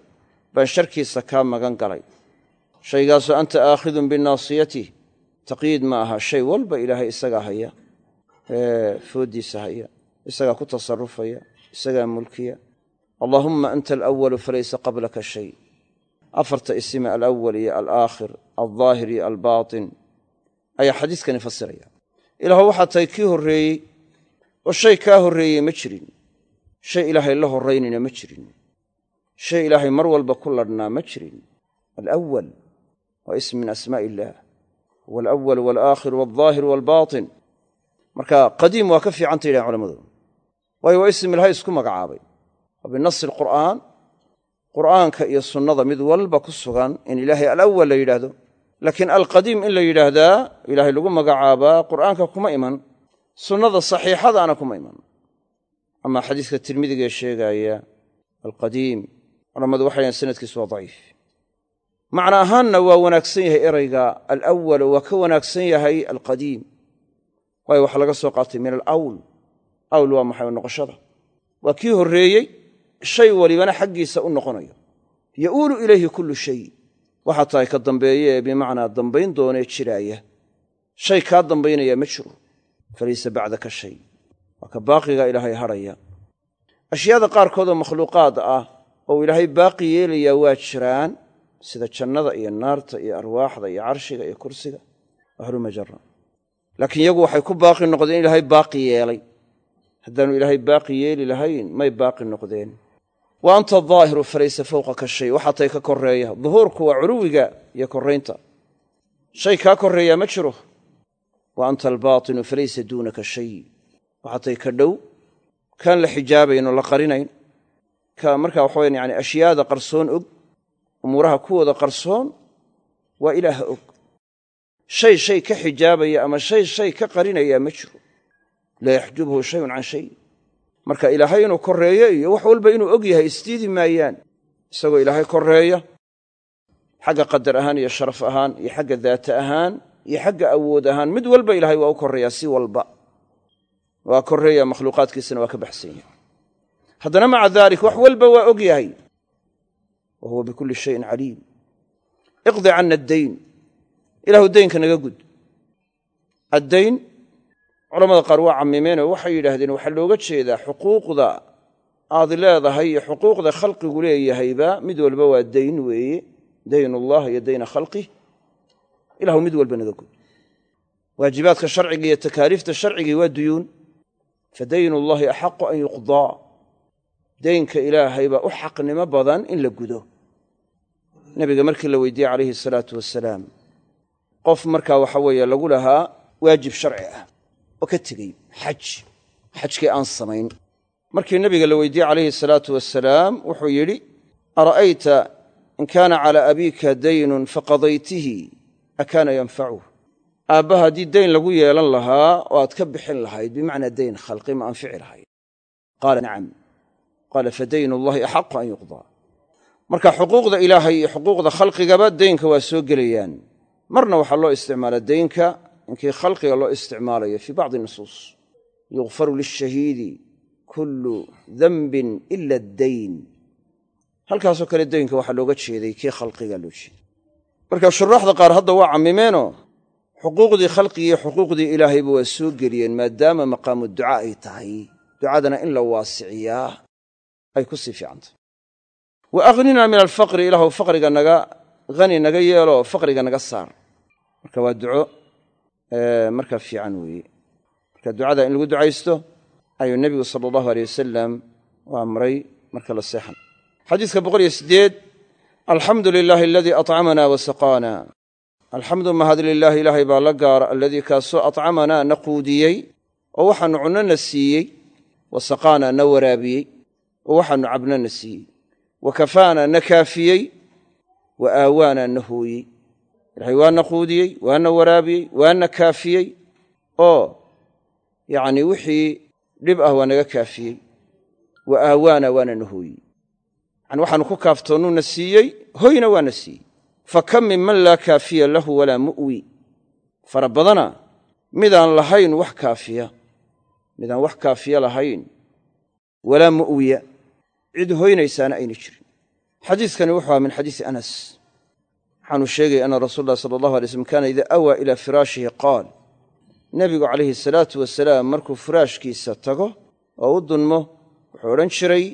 baan sharkiisa kaa magan galay. Shaygaasoo anta aakhidun binaasiyatih taqyiid ma aha. Shay walba ilaahay isagaa haya fooddiisa haya isagaa ku tasarufaya isagaa mulkiya. Allaahumma anta alawalu falaysa qablaka shay. Afarta isime alawal iyo alaakhir aldaahir iyo albaatin. Ayaa xadiiskani fasiraya. Ilaahu waxaa tahay kii horreeyey oo shay kaa horreeyey ma jirin shay ilaahay la horraynayna ma jirin. Shay ilaahay mar walba ku ladhnaa ma jirin. Alawal waa ism min asmaa'i illaah huwa alawal waalaakhir waldaahir waalbaatin marka qadiim waa ka fiicanta yidhahan culamadu. Waayo waa ism ilahay isku magacaabay. Waa binasi alqur'aan qur'aanka iyo sunnada mid walba ku sugan in ilaahay alawal la yidhaahdo. Laakiin alqadiim in la yidhaahdaa ilaahay lagu magacaabaa qur'aanka kuma iman. Sunnada saxiixadaana kuma iman amaa xadiiska tirmidigaee sheegaaya alqadiim culammadu waxay dhahen sanadkiisu waa daciif. Macna ahaanna waa wanaagsan yahay erayga alawal waa ka wanaagsan yahay alqadiim waayo waxaa laga soo qaatay min alawl awl waa maxay noqoshada? Waa kii horreeyey shay walibana xaggiisa u noqonayo. Ya'uulu ilayhi kullu shay. Waxaa tahay ka dambeeye ee bimacnaa dambayn doonee jiraaya. Shay kaa dambaynaya ma jiro. Falaysa bacdaka shay waa ka baaqiga ilaahay hadhaya ashyaada qaarkoodoo makhluuqaad ah oo ilaahay baaqi yeelayaa waa jiraan sida jannada iyo naarta iyo arwaaxda iyo carshiga iyo kursiga ahlumajara laakiin iyagu waxay ku baaqi noqdeen in ilaahay baaqi yeelay. Haddaanu ilaahay baaqi yeeli lahayn may baaqi noqdeen. Wa anta adaahiru falaysa fawqaka shay waxaa tay ka korreeya. Duhuurku waa culuwiga iyo korraynta shay kaa korreeyaa ma jiro. Wa anta albaatinu falaysa duunaka shay waxaa tay ka dhow. Kaan la xijaabaynoo la qarinayn. Ka markaa waxa wayan yani ashyaada qarsoon og umuuraha kuwooda qarsoon waa ilaaha og. Shay shay ka xijaabaya ama shay shay ka qarinayaa ma jiro. Laa yaxjubhu shayun can shay. Marka ilaahay inuu korreeyo iyo wax walba inuu og yahay isdiidi maayaan. Isagoo ilaahay korreeya xagga qadar ahaan iyo sharaf ahaan iyo xagga daata ahaan iyo xagga awood ahaan mid walba ilaahay waa u korreeyaa si walba waa korreeya makhluuqaadkiisana waa ka baxsan yahay. Haddana maca daalik wax walba waa og yahay. Wa huwa bikulli shayin caliim. Iqdi canna addayn. Ilahu daynka naga gud. Addayn culamada qaar waa cammimeenoo waxay yidhaahdeen waxaa looga jeedaa xuquuqda aad leedahay iyo xuquuqda khalqigu leeyahayba mid walba waa dayn weeye. Dayn ullah iyo dayna khalqih. Ilahu mid walba naga gud. Waajibaadka sharciga iyo takaaliifta sharcigii waa duyuun fa dayn ullahi axaqu an yuqdaa. Daynka ilaahay baa u xaqnimo badan in la gudo. Nebiga markii la weydiiyey calayhi salaatu wasalaam qof markaa waxa weeye lagu lahaa waajib sharci ah oo ka tegey xaj xajkii aan samayn. Markii nebiga la weydiiyey calayhi salaatu wasalaam wuxuu yidhi ara'ayta in kaana calaa abiika daynun faqadaytihi akaana yanfacuh aabba haddii dayn lagu yeelan lahaa oo aad ka bixin lahayd bimacnaa dayn khalqi ma anfici lahayd qaala nacam. Qaala fa dayn ullahi axaqu an yuqdaa marka xuquuqda ilaahay iyo xuquuqda khalqigaba deynka waa soo gelayaan. Marna waxaa loo isticmaalaa deynka inkii khalqiga loo isticmaalayo fii bacdi nusuus. Yukfaru lishahiidi kullu danbin ila addayn. Halkaasoo kale deynka waxaa looga jeeday kii khalqiga loo jeeday. Marka shuraaxda qaar hadda waa cammimeenoo xuquuqdii khalqigi iyo xuquuqdii ilaahayba waa soo geliyeen maadaama maqaamu ducaa ay tahay ducadana in la waasiciyaa ay ku sii fiicantay. Wa aghnina min alfaqri ilaahu faqriga naga hani naga yeelo faqriga naga saar. Marka waa duco markaa fiican weeye. Marka ducada in lagu ducaysto ayuu nebigu sala allahu aleyh wasalam u amray marka la seexan. Xadiiska boqol iyo siddeed alxamdu lilaahi aladii acamana wa alxamdu mahad lilaahi ilaahay baa la gaara aladii kaasoo accamanaa na quudiyey oo waxaannu cunno na siiyey wa saqaana na waraabiyey oo waxaannu cabno na siiyey wa kafaana na kaafiyey wa aawaana na hooyey. Ilahay waa na quudiyey waa na waraabiyey waa na kaafiyey oo yacnii wixii dhib ah waa naga kaafiyey wa aawaana waana na hooyey. Yani waxaannu ku kaaftoonnuu na siiyey hoyna waa na siiyey fa kam min man laa kaafiya lahu walaa mu'wi fara badana midaan lahayn wax kaafiya midaan wax kaafiya lahayn walaa mu'wiya cid hoynaysaana ayna jirin xadiiskani wuxuu aha min xadiisi anas waxaanu sheegaya ana rasuul llahi sala allahu alay slam kaana idaa awaa ilaa firaashihi qaal nebigu calayhi salaatu wasalaam markuu firaashkiisa tago oo u dunmo wuxuu odhan jiray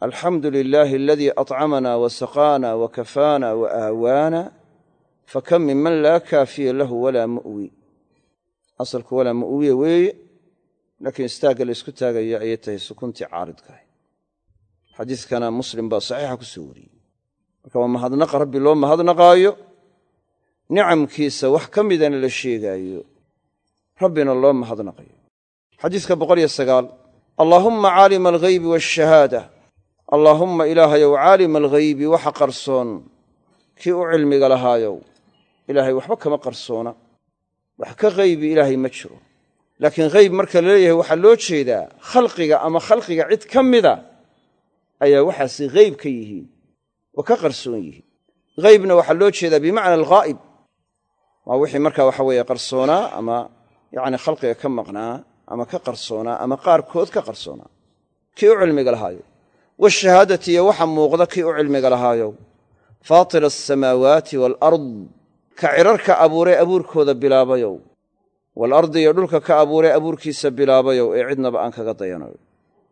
alxamdu lilaahi aladii accamanaa wa saqaana wa aawaana fakam min man laa kaafiya lahu walaa mu'wi. Asalku walaa mu'wiya weeye laakiin istaagga la ysku taagaya ayay tahay sukuntii caaridkaah xadiiskana muslim baa saxiixa ku soo wariyey. Marka waa mahadnaqa rabbi loo mahadnaqaayo nicamkiisa wax ka midana la sheegaayo rabbina loo mahadnaqayo. Xadiiska boqol iyo sagaal allaahumma caalima alghaybi waashahaada allaahumma ilaahayow caalima alghaybi waxa qarsoon kii u cilmiga lahaayow ilaahay waxba kama qarsoona. Wax ka haybi ilaahay ma jiro. Laakiin hayb marka la leeyahay waxaa loo jeedaa khalqiga ama khalqiga cid ka mida ayaa waxaasi hayb ka yihiin oo ka qarsoon yihiin. Haybna waxaa loo jeedaa bimacna alghaa'ib. Waa wixii marka waxa weeye qarsoonaa ama yacni khalqiga ka maqnaa ama ka qarsoonaa ama qaarkood ka qarsoonaa kii u cilmiga lahaayo washahaadati iyo waxa muuqda kii u cilmiga lahaayow faatira asamaawaati waalard ka cirarka abuuree abuurkooda bilaabayow. Waalardi iyo dhulka ka abuuree abuurkiisa bilaabayow ee cidnaba aan kaga dayanow.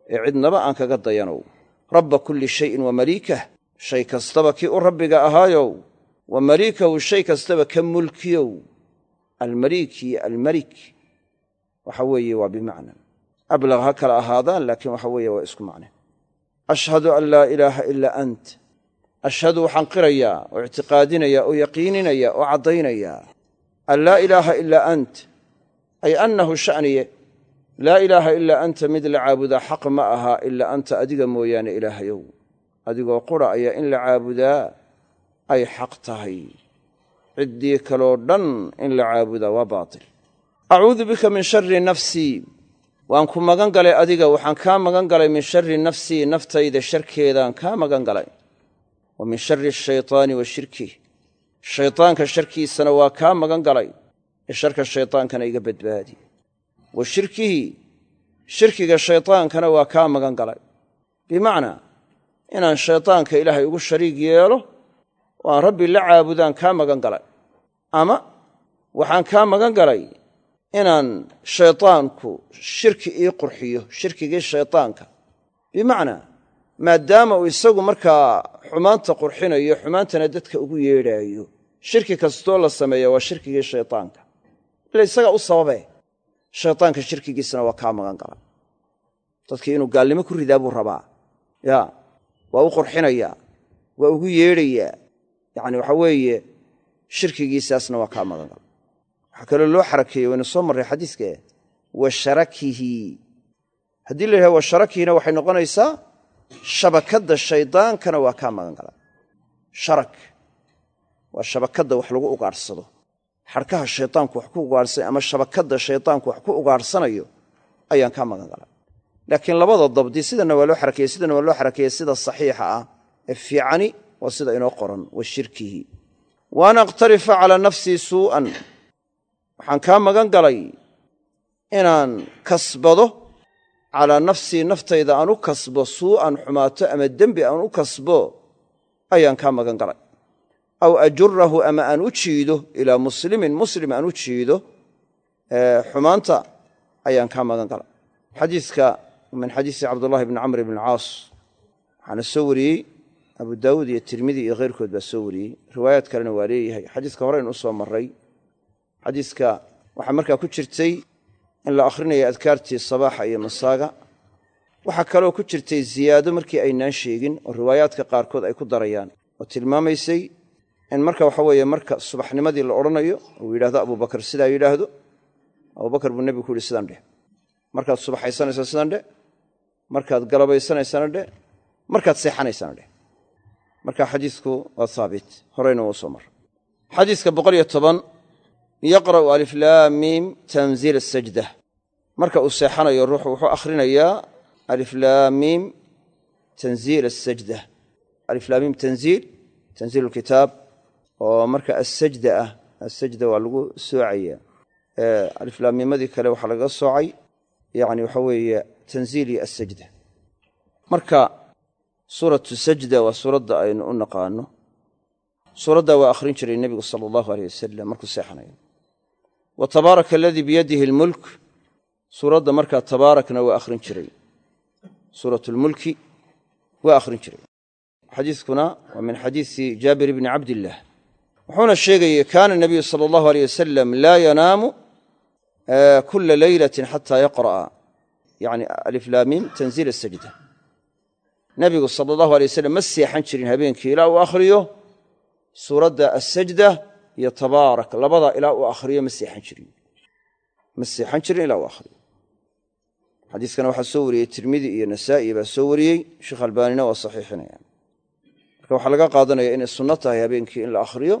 Ee cidnaba aan kaga dayanow. Rabba kulli shayin wa maliikah shay kastaba kii u rabbiga ahaayow. Wa maliikahu shay kastaba ka mulkiyow. Almaliik iyo almelik waxa weeye waa bimacna. Ablaq ha kala ahaadaan laakiin waxa weeye waa isku macne ashhadu an laa ilaaha ilaa ant. Ashhadu waxaan qirayaa oo ictiqaadinayaa oo yaqiininaya oo caddaynayaa an laa ilaaha ilaa ant ay annahu sha'niye laa ilaaha ilaa anta mid la caabudaa xaq ma aha ilaa anta adiga mooyaane ilaahayow. Adigoo qura ayaa in la caabudaa ay xaq tahay. Ciddii kaloo dhan in la caabudaa waa baatil. Acuudu bika min shari nafsii waan ku magan galay adiga waxaan kaa magan galay min shari nafsii naftayda sharkeedaan kaa magan galay. Wa min shari shaytaani wa shirkih shaytaanka sharkiisana waa kaa magan galay ee sharka shaytaankana iga badbaadi. Wa shirkihi shirkiga shaytaankana waa kaa magan galay. Bimacnaa inaan shaytaanka ilaahay ugu shariig yeelo oo aan rabbi la caabudaan kaa magan galay. Ama waxaan kaa magan galay inaan shaytaanku shirki ii qurxiyo shirkigii shaytaanka. Bimacnaa maadaama uu isagu markaa xumaanta qurxinayo xumaantana dadka ugu yeedhaayo shirki kastoo la sameeya waa shirkigii shaytaanka. Ila isagaa u sababe shaytaanka shirkigiisana waa kaa magan gala dadkii inuu gaalnimo ku ridaa buu rabaa. Ya waa u qurxinayaa waa ugu yeedhayaa. Yacni waxa weeye shirkigiisaasna waa kaa magan gala waxaa kaloo loo xarakeeyey waynu soo marray xadiiskae wa sharakihi. Haddii la yidhaha wa sharakihina waxay noqonaysaa shabakadda shaydaankana waa kaa magan gala sharak waa shabakadda wax lagu ugaadhsado xadhkaha shaydaanku wax ku ugaadhsanayo ama shabakadda shaydaanku wax ku ugaadhsanayo ayaan kaa magan gala laakiin labada dabdi sidana waa loo xarakeeyey sidana waa loo xarakeeyey sida saxiixa ah ee fiicani waa sida inoo qoran wa shirkihi. Wa an aqtarifa calaa nafsii suu'an waxaan kaa magan galay inaan kasbado calaa nafsii naftayda aan u kasbo suu'an xumaato ama dembi aan u kasbo ayaan kaa magan galay. Aw ajurahu ama aan u jiido ilaa muslimin muslim aan u jiido xumaanta ayaan kaa magan galay. Xadiiska min xadiisi cabdullahi bni camr bn caas waxaana soo wariyey abu daawuud iyo tirmidi iyo kheyrkood baa soo wariyey. Riwaayaad kalena waa leeyahay. Xadiiska horeynu u soo marray xadiiska waxaa markaa ku jirtay in la akhrinayo adkaartii sabaaxa iyo masaaga. Waxaa kaloo ku jirtay ziyaado markii aynaan sheegin oo riwaayaadka qaarkood ay ku darayaan oo tilmaamaysay in marka waxa weeye marka subaxnimadii la odhanayo uu yidhahdo abubakar sidaa yidhaahdo abubakar buu nebigu ku yidhi sidaan dheh. Markaad subaxaysanaysa sidaan dheh. Markaad galabaysanaysana dheh. Markaad seexanaysana dheh. Marka xadiidku waa haabit horeyna wuu soo mara xadiiska boqoliyo toban yaqra'u aliflaamiim tanziil asajda marka uu seexanayo ruuxu wuxuu akhrinayaa aliflaamiim tanziil asajda aliflaamiim tanziil tanziil lkitaab oo marka assajda ah assajda waa lagu soocaya. Aliflaamiimadii kale waxaa lagaga soocay yani waxa weeye tanziil iyo assajda marka suuratu sajda waa suuradda aynu u naqaano. Suuraddaa waa akhrin jiray nebigu sala allahu aleyh wasalam markuu seexanayo wa tabaaraka aladii biyadihi almulk. Suuradda markaa tabaarakna waa akhrin jiray. Suuratu lmulki waa akhrin jiray. Xadiiskuna waa min xadiisi jaabir bni cabdillaah wuxuuna sheegayey kaana nabiyu sala allahu aleyh wasalam laa yanaamu kula leylatin xataa yaqra'a. Yani aliflaamiim tanziil asajda nabigu sala allahu alay wasalam ma seexan jirin habeenkii ilaa uu akhriyo suuradda assajda iyo tabaarak labadaa ilaa uu akhriyo ma seexan jirin. Ma seexan jirin ilaa uu akhriyo. Xadiiskana waxaa soo wariyey tirmidi iyo nasaa'i baa soo wariyey sheekh albaanina waa saxiixinayaan marka waxaa laga qaadanaya inay sunno tahay habeenkii in la akhriyo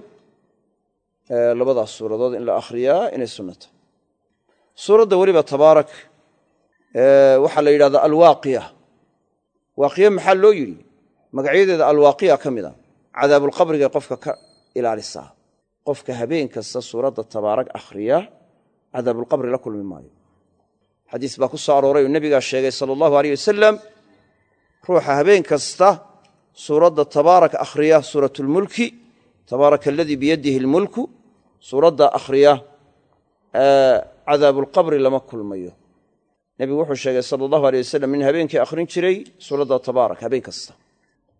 labadaas suuradood in la akhriyaa inay sunno tahay. Suuradda weliba tabaarak waxaa la yidhahdaa alwaaqiya. Waaqiya maxaa loo yidhi? Magacyadeeda alwaaqiya ka mid a. Cadaabulqabrigay qofka ka ilaalisaa qofka habeen kasta suuradda tabaarak akhriya cadaabulqabri la kulmi maayo. Xadiis baa ku soo arooray oo nebigaa sheegay sala allahu aleyh wasalam ruuxa habeen kasta suuradda tabaarak akhriya suuratulmulki tabaaraka aladii biyadihi almulku suuradda akhriya cadaabulqabri lama kulmayo. Nebigu wuxuu sheegay sala allahu aleyh wasalam in habeenkii akhrin jiray suuradda tabaarak habeen kasta.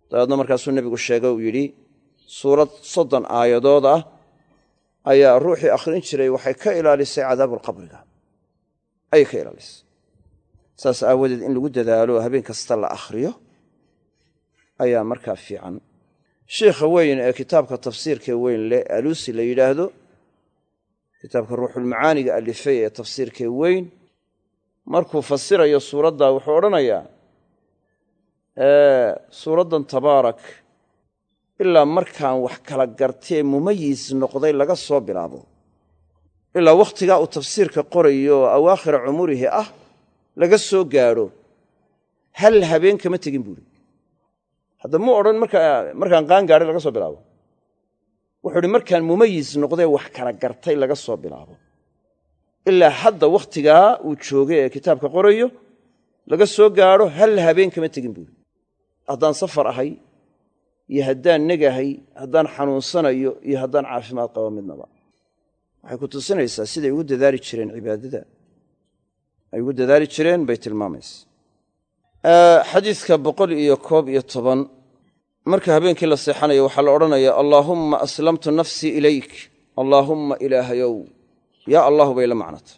Dabeedna markaasuu nebigu sheegay uu yidhi suurad soddon aayadood ah ayaa ruuxii akhrin jiray waxay ka ilaalisay cadaabulqabriga ayay ka ilaalisay. Saas aawadeed in lagu dadaalo habeen kasta la akhriyo ayaa markaa fiican. Shiikha weyn ee kitaabka tafsiirkee weyn leh aluusi la yidhaahdo kitaabka ruuxulmacaaniga alifay ee tafsiirkee weyn markuu fasirayo suuraddaa wuxuu odhanayaa suuraddan tabaarak ilaa markaan wax kala gartee mumayis noqday laga soo bilaabo. Ilaa wakhtigaa uu tafsiirka qorayo oo awaakhira cumurihi ah laga soo gaadho hal habeen kama tegin buuri. Hadda muu odhan markaan qaan gaadhay laga soo bilaabo. Wuxuu uhi markaan mumayis noqdee wax kala gartay laga soo bilaabo. Ilaa hadda wakhtigaa uu joogay ee kitaabka qorayo laga soo gaadho hal habeen kama tegin buuri. Haddaan safar ahay iyo haddaan negahay haddaan xanuunsanayo iyo haddaan caafimaad qabo midnaba. Waxay ku tusinaysaa siday ugu dadaali jireen cibaadada. Ay ugu dadaali jireen bay tilmaamaysa xadiidka boqol iyo koob iyo toban. Marka habeenkii la seexanayo waxaa la odhanaya allaahumma aslamtu nafsii ilayk. Allaahumma ilaahayow. Yaa allahu bay la macnata.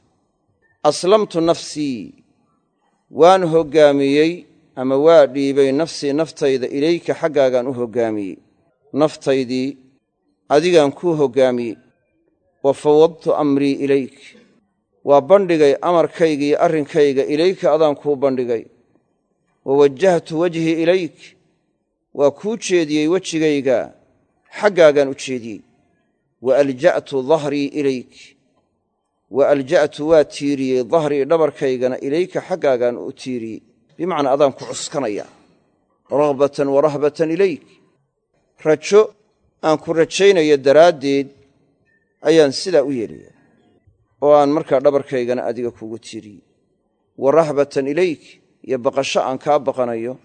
Aslamtu nafsii waan hoggaamiyey ama waa dhiibay nafsii naftayda ilayka xaggaagaan u hoggaamiyey naftaydii adigaan kuu hoggaamiyey wa fawadtu amrii ilayk. Waa bandhigay amarkayga iyo arrinkayga ilayka adaan kuu bandhigay. Wa wajjahtu wajhii ilayk. Waa kuu jeediyey wejigayga. Xaggaagaan u jeediyey. Wa alja'tu dahrii ilayk. Wa alja'tu waa tiiriyey dahrii dhabarkaygana ilayka xaggaagaan u tiiriyey bimacnaa adaan ku cuskanaya. Raghbatan wa rahbatan ilayk. Rajo aan ku rajaynayo daraaddeed ayaan sidaa u yeelaya oo aan markaa dhabarkaygana adiga kugu tiiriyey wa rahbatan ilayk iyo baqasho aan kaa baqanayo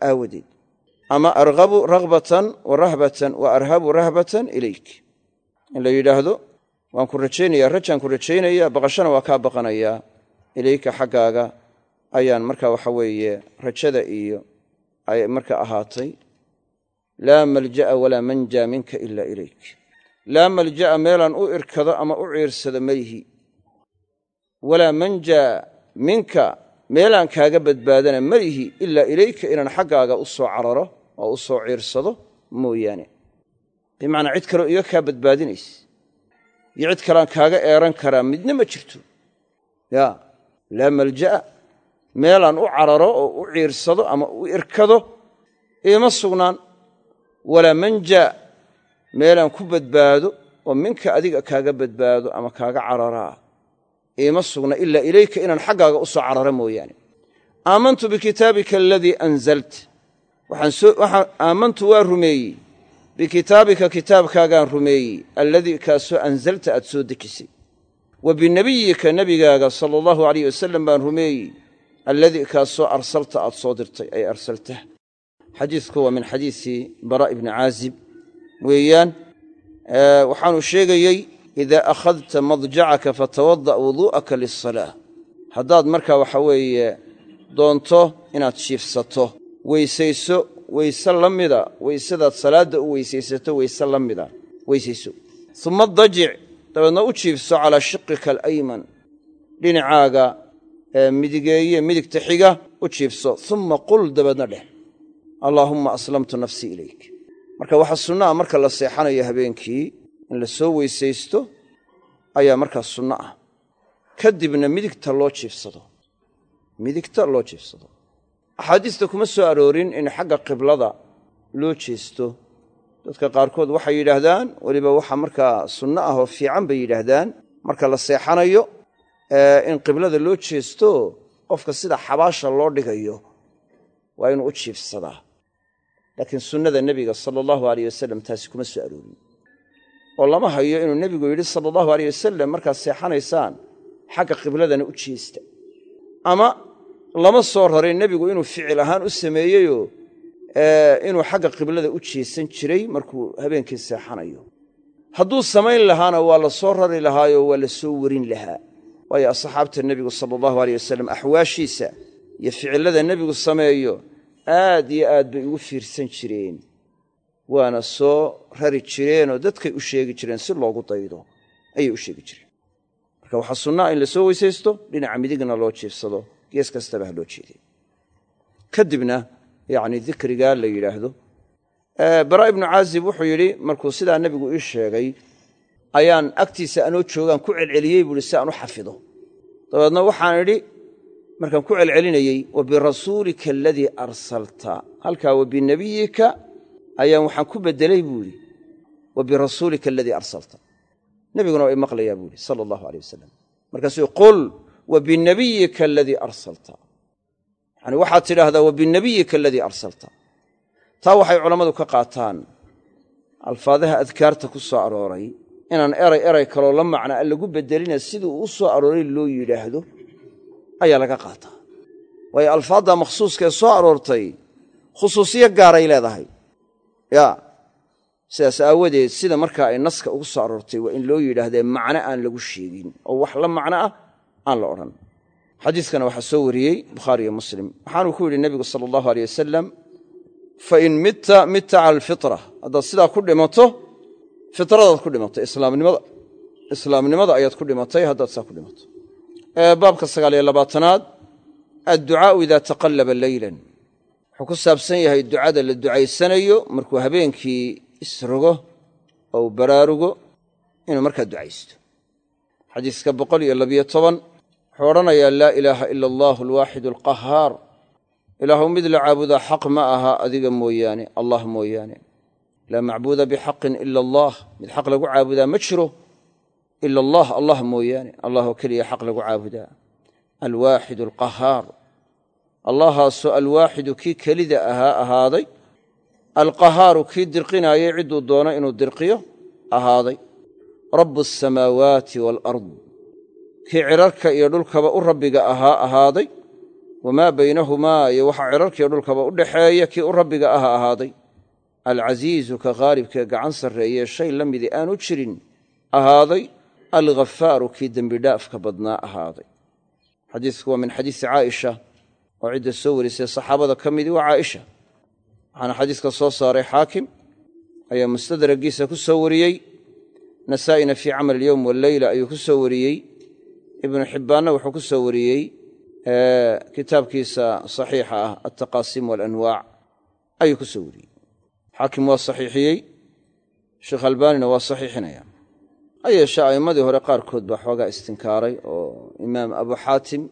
aawadeed. Ama arghabu raghbatan wa rahbatan wa arhabu rahbatan ilayk. In la yidhaahdo waan ku rajaynayaa rajaan ku rajaynaya baqashona waa kaa baqanayaa. Ilayka xaggaaga ayaan markaa waxa weeye rajada iyo ay marka ahaatay laa malja'a walaa manja minka ila ilayk. Laa malja'a meelaan u irkado ama u ciirsado melihi walaa manjaa minka meelaan kaaga badbaadana malihi ilaa ilayka inaan xaggaaga u soo cararo oo u soo ciirsado mooyaane. Bimacnaa cid kaleo iga kaa badbaadinaysa. Iyo cid kaleaan kaaga eeran karaa midna ma jirto. Yaa laa malja'a meelaan u cararo oo u ciirsado ama u irkado iima sugnaan. Walaa manja meelaan ku badbaado oo minka adiga kaaga badbaado ama kaaga cararaa iima sugna ilaa ilayka inaan xaggaaga u soo cararo mooyaane. Aamantu bikitaabika aladii anzalt. Aamantu waa rumeeyey. Bikitaabika kitaabkaagaan rumeeyey alladii kaasoo anzalta aad soo dejisay wa binebiyika nebigaaga sala allahu alayh wasalam baan rumeeyey alladii kaasoo arsalta aad soo dirtay ay arsaltah xadiidku waa min xadiisi bara ibni caazib weeyaan waxaanu sheegayey idaa akhadta madjacaka fatawada' wuduu'aka lisalaa haddaad markaa waxa weeye doonto inaad jiifsato weysayso weyse la mida weysadaad salaadda u weysaysato weyse la mida weysayso uma dajic dabeedna u jiifso calaa shiqika alayman dhinacaaga midigeeye midigta xiga u jiifso uma qul dabeedna dheh. Allaahumma aslamtu nafsii ilayk. Marka waxaa sunnaha marka la seexanayo habeenkii in la soo weysaysto ayaa markaa sunno ah. Kadibna midigta loo jiifsado. Midigta loo jiifsado. Axaadiista kuma soo aroorin in xagga qiblada loo jeesto dadka qaarkood waxay yidhaahdaan weliba waxa markaa sunno ah oo fiican bay yidhaahdaan marka la seexanayo in qiblada loo jeesto qofka sida xabaasha loo dhigayo waa inuu u jiifsadaa. Laakiin sunnada nebiga sala allahu aleyh wasalam taasi kuma soo aroorin. Oo lama hayo inuu nebigu yidhi sala allahu aleyh wasalam markaad seexanaysaan xagga qibladana u jeesta ama lama soo rarin nebigu inuu ficil ahaan u sameeyeyoo inuu xagga qiblada u jeesan jiray markuu habeenkii seexanayo. Hadduu samayn lahaana waa la soo rari lahaayoo waa la soo werin lahaa waayo asxaabta nebigu sala allahu aleyh wasalam axwaashiisa iyo ficillada nebigu sameeyo aad iyo aad bay ugu fiirsan jireen. Waana soo rari jireenoo dadkay u sheegi jireen si loogu daydo ayay u sheegi jireen. Marka waxaa sunnaa in la soo weysaysto dhinaca midigna loo jiifsado gees kastaba ha loo jeeday kadibna yacni dikrigaa la yidhaahdo bara ibnu caazib wuxuu yidhi markuu sidaa nebigu ii sheegay ayaan agtiisa anoo joogaan ku celceliyey buuhi si aan u xafido. Dabeedna waxaan idhi markaan ku celcelinayey wa birasuulika aladii arsalta. Halkaa wa binebiyika ayaan waxaan ku beddelay buu idhi wa birasuulika aladii arsalta. Nebiguna waa i maqlayaa buu ihi sala allahu aleyh wasalam markaasuu qul wa binebiyika aladii arsalta. Yani waxaad tidhaahdaa wa binebiyika aladii arsalta. Taa waxay culammadu ka qaataan. Alfaadaha adkaarta ku soo arooray inaan eray eray kaloo la macna a lagu beddelina sidii uu u soo arooray loo yidhaahdo ayaa laga qaataa. Waayo alfaadda makhsuuskaee soo aroortay khusuusiyo gaaray leedahay. Yaa sidaas aawadeed sida markaa ay naska ugu soo aroortay waa in loo yidhaahdee macno aan lagu sheegin oo wax la macno ah aan la odhan. Xadiiskana waxaa soo wariyey bukhaariyo muslim. Waxaanuu ku yidhi nebigu sala allahu aleyh wasalam fain mitta mitta cala alfitra. Haddaad sidaa ku dhimato fitradaad ku dhimatay islaamnimada islaamnimada ayaad ku dhimatay haddaad saa ku dhimato baabka sagaaliyo labaatanaad adducaau idaa taqallaba leylan wuxuu ku saabsan yahay ducada la ducaysanayo markuu habeenkii isrogo ou baraarugo inuu markaa ducaysto. Xadiiska boqol iyo labiyo toban wuxuu odhanayaa laa ilaaha ila allaahu alwaaxidu alqahaar ilaahu mid la caabudaa xaq ma aha adiga mooyaane allah mooyaane laa macbuuda bixaqin ila allah. Mid xaq lagu caabudaa ma jiro ila allah. Allah mooyaane. Allahoo keliya xaq lagu caabudaa. Alwaaxidu alqahaar. Allahaasoo alwaaxidu kii kelida ahaa ahaaday. Alqahaaru kii dirqinaayay cidduu doono inuu dirqiyo ahaaday. Rabu asamaawaati waalard kii cirarka iyo dhulkaba u rabbiga ahaa ahaaday. Wamaa baynahumaa iyo waxaa cirarkiiyo dhulkaba u dhaxeeya kii u rabbiga aha ahaaday alcasiizu ka khaalibkee gacan sarreeyee shay la midi aanu jirin ahaaday alghafaaru kii dembidhaafka badnaa ahaaday. Xadiisku waa min xadiisi caaisha oo cidda soo warisay saxaabada ka midii waa caaisha. Waxaana xadiiska soo saaray xaakim ayaa mustadragiisa ku soo wariyey nasaa'ina fii camal alyowm walleyla ayuu ku soo wariyey ibnu xibbaanna wuxuu ku soo wariyey kitaabkiisa saxiixa ah altaqaasiim waalanwaac ayuu ku soo wariyey xaakim waa saxiixiyey sheekh albaanina waa saxiixinaya. Ha yeeshee a'immadii hore qaarkood baa xoogaa istinkaaray oo imaam abu xaatim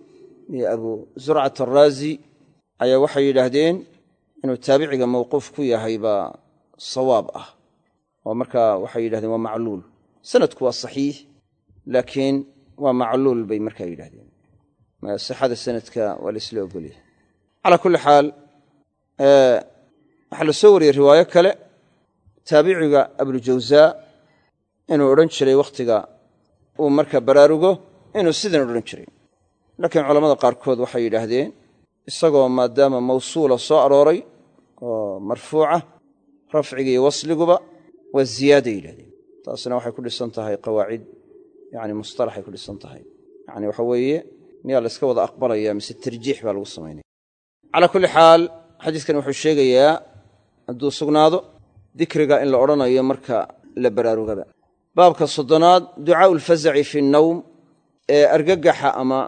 iyo abu zurcat araazi ayaa waxay yidhaahdeen inuu taabiciga mawquuf ku yahay baa sawaab ah. Oo markaa waxay yidhahdeen waa macluul. Sanadku waa saxiix laakiin waa macluul bay markaa yidhahdeen sixada sanadka waa la isla ogolyahay. Calaa kulli xaal waxaa la soo wariyey riwaayo kale. Taabiciga abulujawsaa inuu odhan jiray wakhtiga uu marka baraarugo inuu sidan odhan jiray. Laakiin culammada qaarkood waxay yidhaahdeen isagoo maadaama mawsuula soo arooray oo marfuuca rafciga iyo wasliguba waa ziyaaday yidhahdeen taasina waxay ku dhisan tahay qawaacid yani mustalaxay ku dhisan tahay. Yani waxa weeye miyaa la iska wada aqbalaya mise tarjiix baa lagu samaynaya calaa kulli xaal xadiiskani wuxuu sheegayaa hadduu sugnaado dikriga in la odhanayo marka la baraarugaba baabka soddonaad ducaau alfazaci fi nnawm ee argagaxa ama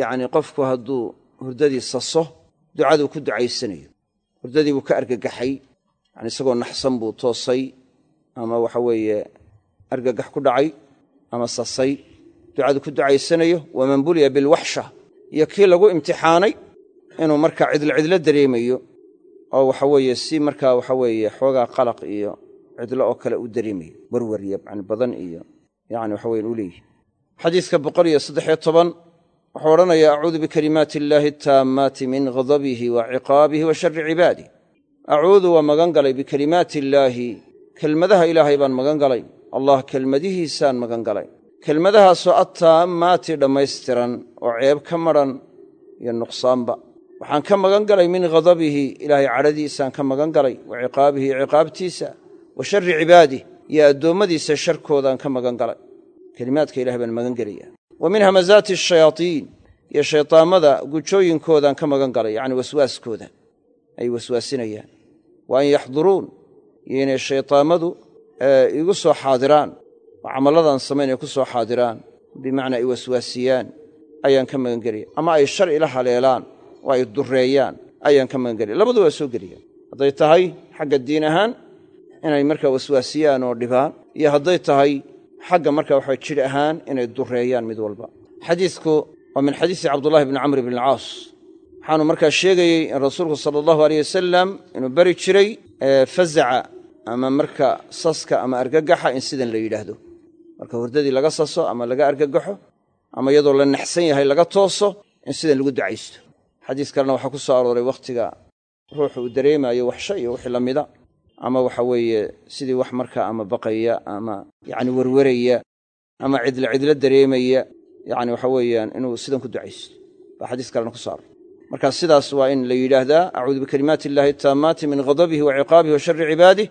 yacni qofku hadduu hurdadii saso ducaduu ku ducaysanayo. Hurdadii buu ka argagaxay yani isagoo naxsan buu toosay ama waxa weeye argagax ku dhacay ama sasay. Ducadu ku ducaysanayo waman buliya bilwaxsha iyo kii lagu imtixaanay inuu markaa cidlo cidlo dareemayo oo waxa weeye si markaa waxa weeye xoogaa qalaq iyo cidlo oo kale u dareemayo werwer yabcan badan iyo yani waxa weye u leeyihi xadiiska boqol iyo saddexiyo toban wuxuu odhanayaa acuudu bikalimaati illaahi ataammaati min ghadabihi wa ciqaabihi wa shari cibaadih acuudu waa magan galay bikalimaati illaahi kelmadaha ilaahay baan magan galay allah kelmadihiisaan magan galay. Kelmadahaasoo attaammaati dhammaystiran oo ceeb ka madran iyo nuqsaanba waxaan ka magan galay min ghadabihi ilaahay cadhadiisaan ka magan galay wa ciqaabihi ciqaabtiisa wa shari cibaadih iyo addoommadiisa sharkoodaan ka magan galay. Kelimaadka ilahay baan magan gelaya wa min hamazaati ashayaatiin iyo shaydaamada gujooyinkoodaan ka magan galay yacni waswaaskooda. Ay waswaasinayaan. Wa an yaxduruun iyo inay shaydaamadu igu soo xaadiraan. Oo camalladan samayn ay ku soo xaadiraan. Bimacnaa ay waswaasiyaan. Ayaan ka magan gelaya ama ay shar ila haleelaan oo ay dureeyaan ayaan ka magan gelaya labadu waa soo geliyaan. Hadday tahay xagga diin ahaan inay markaa waswaasiyaan oo dhibaan iyo hadday tahay xagga marka waxa jidh ahaan inay dureeyaan mid walba. Xadiidku waa min xadiisi cabdullahi bni camr bn alcaas. Waxaanu markaa sheegayey in rasuulku sala allahu aleyh wasalam inuu bari jiray fazaca ama marka saska ama argagaxa in sidan la yidhaahdo. Marka hurdadii laga saso ama laga argagaxo ama iyadoo la naxsan yahay laga tooso in sidan lagu ducaysto xadiis kalena waxaa ku soo arooray wakhtiga ruuxu uu dareemaayo waxsha iyo wixii la mida ama waxa weeye sidii wax markaa ama baqaya ama yacni werweraya ama cidlo cidlo dareemaya yacni waxa weeyaan inuu sidan ku ducaysto. Baa xadiis kalena ku soo aroray marka sidaas waa in la yidhaahdaa acuudu bikalimaati illahi ataammaati min ghadabihi wa ciqaabihi wa shari cibaadih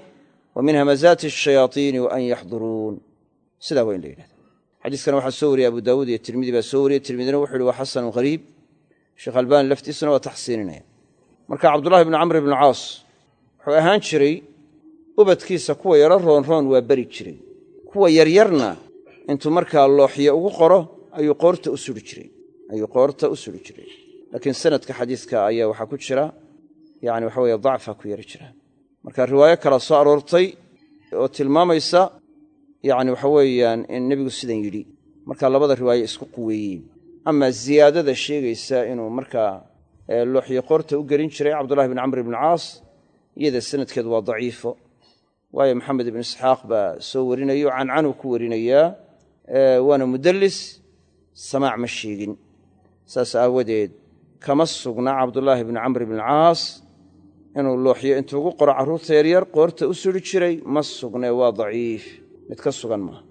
wa min hamazaati ashayaatiini wa an yaxduruun. Sidaa waa in la yidhahda xadiiskana waxaa soo wariyey abu daawuud iyo tirmidi baa soo wariyey. Tirmidina wuxu uhi waa xasanun hariib sheekh albaani laftiisuna waa taxsiininaya marka cabdullahi bni camr bni caas wuxuu ahaan jiray ubadkiisa kuwa yaro roonroon waa beri jiray. Kuwa yaryarna intuu markaa looxyo ugu qoro ayuu qoorta u suri jiray. Ayuu qoorta u suri jiray. Laakiin sanadka xadiiska ayaa waxaa ku jira yani waxa weye dacfa ku yari jira. Marka riwaayo kala soo aroortay oo tilmaamaysa yani waxa weeyaan in nebigu sidan yidhi. Marka labada riwaaye isku quweeyeen amaa ziyaadada sheegaysa inuu markaa looxyo qoorta u gelin jiray cabdullahi bni camr ibni caas iyada sanadkeedu waa daciifo. Waayo maxamed ibnu isxaaq baa soo warinayo cancanuu ku warinayaa waana mudallis samaac ma sheegin. Saas aawadeed kama sugna cabdullaahi bni camr ibni caas inuu looxyo intuu ugu qoro carruurta yaryar qoorta u suri jiray ma sugne waa daciif. Mid ka sugan maaha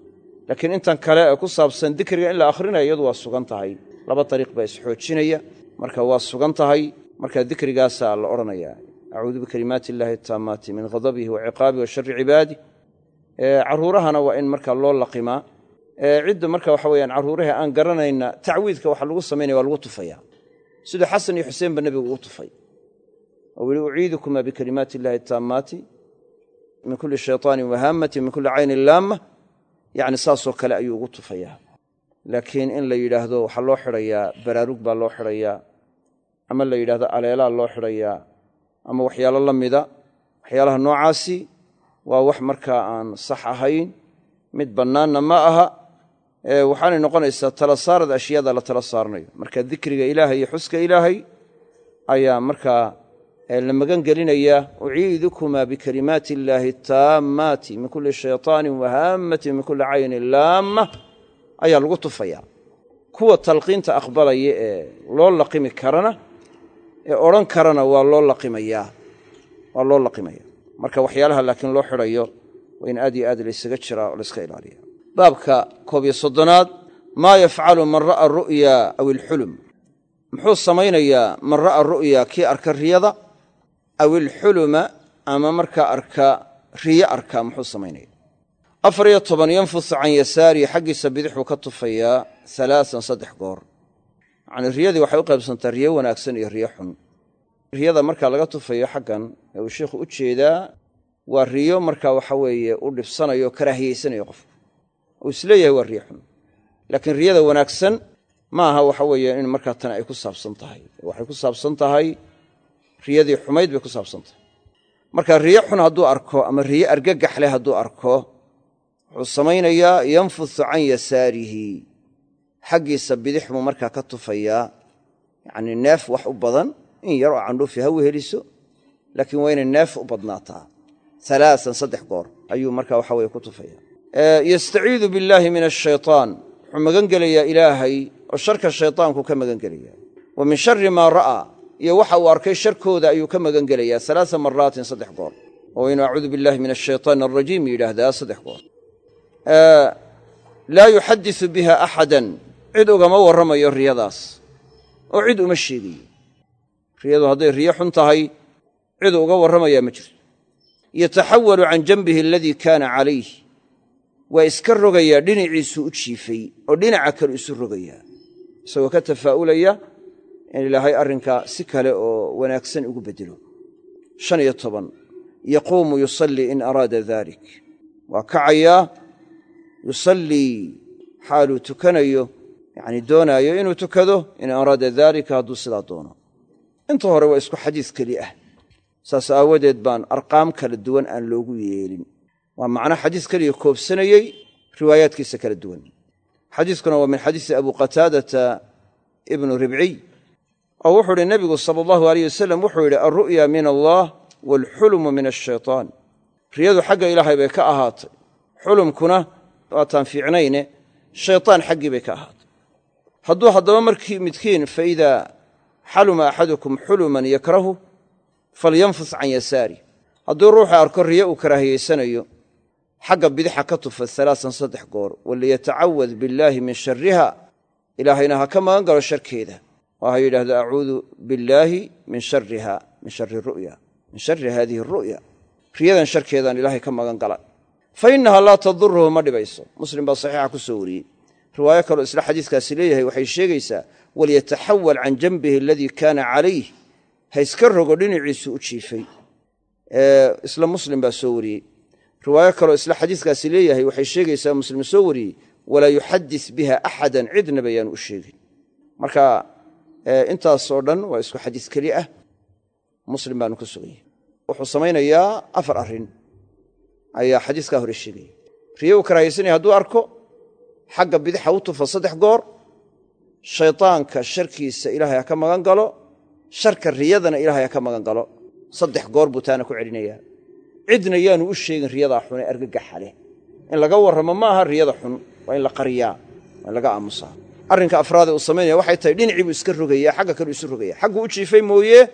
laakiin intan kale ee ku saabsan dikriga in la akhrinayo iyadu waa sugan tahay. Laba dariiq baa isxoojinaya marka waa sugan tahay marka dikrigaasaa la odhanayaa acuudu bikalimaati illaahi ataammaati min ghadabihi wa ciqaabihi wa shari cibaadih carruurahana waa in marka loo laqimaa cidda marka waxa weyaan carruuraha aan garanayna tacwiidka waxa lagu samaynaya waa lagu tufaya. Siduu xasan iyo xuseen ba nebigu ugu tufay. Oo weli uciidukuma bikalimaati illahi ataammaati min kulli shayطaanin wahaamati min kulli caynin laamma yani saasoo kale ayuu ugu tufayaa. Laakiin in la yidhaahdo waxaa loo xidhayaa baraarug baa loo xidhayaa ama la yidhahdo aleelaa loo xidhayaa ama waxyaalo la mida waxyaalaha noocaasi waa wax markaa aan sax ahayn mid bannaanna ma aha waxaanay noqonaysaa tala saarad ashyaada la tala saaranayo marka dikriga ilaahay iyo xuska ilaahay ayaa markaa la magan gelinayaa uciidukumaa bikalimaati illaahi taammaati min kulli shayطaanin wahaammatin min kulli caynin laamma ayaa lagu tufaya. Kuwa talqiinta aqbalaya ee loo laqimi karana ee odhan karana waa loo laqimayaa waa loo laqimaya. Marka waxyaalaha laakiin loo xidhayo waa in aad iyo aad laysaga jiraa oo layska ilaaliya. Baabka koob iyo soddonaad maa yafcalu man ra'a ru'ya aw ilxulum muxuu samaynayaa man ra'a ru'ya kii arka riyada aw ilxuluma ama markaa arka riyo arka muxuu samaynaya afar iyo toban yanfusu can yasaarihi xaggiisa bidixuu ka tufayaa alaaan saddex goor. Yacnii riyadii waxay u qaybsantaa riyo wanaagsan iyo riyo xun. Riyada markaa laga tufayo xaggan ee uu sheikhu u jeedaa waa riyo markaa waxa weeye u dhibsanayo o karaahiyeysanayo qofku. Uu is leeyahay waa riyo xun. Laakiin riyada wanaagsan ma aha waxa weeye in markaa tan ay ku saabsan tahay. Waxay ku saabsan tahay riyadii xumayd bay ku saabsan tahay marka riyo xun hadduu arko ama riyo argagax leh hadduu arko wuxuu samaynayaa yanfusu can yasaarihi. Xaggiisa bidix buu markaa ka tufayaa. Yacnii neef wax u badan in yar oo candhuufi ha weheliso laakiin waa inay neef u badnaataa. Alaaan saddex goor ayuu marka waxa weye ku tufaya yastaciidu billaahi min ashaytaan wuxuu magan gelayaa ilaahay oo sharka shaytaanku ka magan gelaya wa min shari maa ra'aa iyo waxa uu arkay sharkooda ayuu ka magan gelayaa alaaa maraatin saddex goor. Oo inuu acuudu billahi min ashaytaan alrajiim yidhaahdaa saddex goor. Laa yuxadisu biha axadan. Cid ugama warramayo riyadaas. Oo cid uma sheegayo riyadu hadday riyo xun tahay cidu uga warramayaa ma jirto. Yataxawalu can janbihi aladii kaana calayh waa iska rogayaa dhinaciisuu u jiifay oo dhinaca kale isu rogayaa. Isagoo ka tafaa'ulaya in ilaahay arrinkaa si kale oo wanaagsan ugu beddelo. Shan iyo toban yaquumu yusallii in araada dalik waa kacayaa yusallii xaaluu tukanayo yacnii doonaayo inuu tukado in araada daalika hadduu sidaa doono. Inta hore waa isku xadiis keli ah. Saas aawadeed baan arqaam kala duwan aan loogu yeelin. Waa macno xadiis keliya koobsanayey riwaayaadkiisa kala duwan. Xadiiskuna waa min xadiisi abu qataadata ibnu ribciy oo wuxuu idhi nebigu sala allahu aleyh wasalam wuxuu yidhi alru'ya min allah waalxulmu min ashaytaan riyadu xagga ilaahay bay ka ahaatay. Xulumkuna waataan fiicnayne shaytaan xaggii bay ka ahaatay. Hadduu haddaba markii midkiin faidaa xaluma axadukum xuluman yakrahu falyanfus can yasaari. Hadduu ruuxu arko riyo uu karaahiyeysanayo xagga bidixa ka tufa alaaan saddex goor waliyatacawad billaahi min shariha ilaahayna ha ka magan galo sharkeeda oo ha yidhaahdo acuudu billaahi min shariha min shari ru'ya min shari haadihi ru'ya. Riyadan sharkeedaan ilaahay ka magan gala. Fa innaha laa tadurhu ma dhibayso. Muslim baa saxiixa ku soo wariyey. Riwaayo kaloo isla xadiiskaasi leeyahay waxay sheegaysaa waliyataxawal can janbihi aladii kaana calayh ha iska rogo dhinaciisu u jiifay. Isla muslim baa soo wariyey. Riwaayo kaloo isla xadiiskaasi leeyahay waxay sheegaysaa muslim soo walaa yuxadis biha axadan cidnaba yaanu intaasoo dhan waa isku xadiis keli ah. Muslim baanu ku sugan yahay wuxuu samaynayaa afar arrin. Ayaa xadiiskaa hore sheegaya riyo uu karaahaysanaya hadduu arko xagga bidixa u tufa saddex goor shaydaanka sharkiisa ilaahay ha ka magan galo sharka riyadana ilaahay ha ka magan galo. Saddex goor buu taana ku celinayaa. Cidna yaanu u sheegin riyadaa xun ee argagaxa leh. In laga warramo ma aha riyada xun waa in la qariyaa waa in laga aamusaa arrinka afraadee uu samaynaya waxay tahay dhinacii buu iska rogayaa xagga kale isu rogaya. Xagguu u jiifay mooye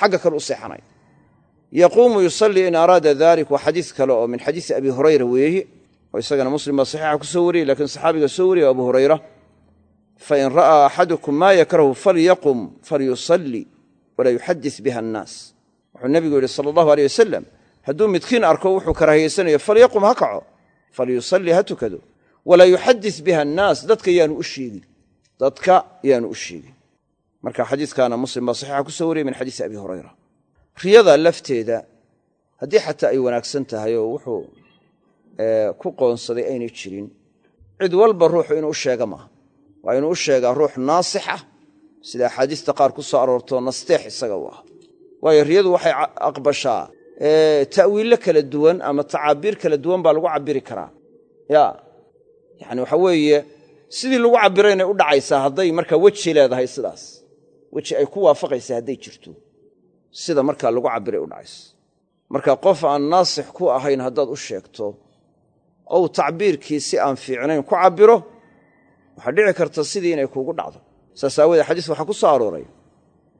xagga kale u seexanaya yaquumu yusallii in araada dalik waa xadiis kale oo min xadiisi abi hurayra weeye oo isagana muslim baa saxiixa ku soo wariyey lakiin saxaabiga soo wariyay abu hurayra. Fain ra'aa axadukum maa yakrahu falyaqum falyusalli walaa yuxadis biha annaas. Wuxuu nebigu yidhi sala allahu aleyh wasalam hadduu midkiin arko wuxuu karaahiyeysanayo falyaqum ha kaco falyusalli ha tukado walaa yuxadis biha annaas dadka yaanu u sheegin dadka yaanu u sheegin. Marka xadiiskaana muslim baa saxiixa ku soo wariyey min xadiisi abi hurayra. Riyada lafteeda haddii xataa ay wanaagsan tahay oo wuxuu ku qoonsaday aynay jirin cid walba ruuxu inuu u sheega maaha. Waa inuu u sheegaa ruux naasix ah sida axaadiista qaar ku soo aroorto nasteex isaga u ah. Waayo riyadu waxay aqbashaa ta'wiillo kala duwan ama tacaabiir kala duwan baa lagu cabbiri karaa. Ya yacani waxa weeye sidii lagu cabbiraynay u dhacaysaa hadday markaa weji leedahay sidaas. Weji ay ku waafaqaysa hadday jirto. Sida markaa lagu cabbiray u dhacaysa. Marka qof aan naasix ku ahayn haddaad u sheegto ou tacbiirkii si aan fiicnayn ku cabbiro waxaa dhici karta sidii inay kuugu dhacdo. Saas xadiis waxaa ku soo arooray.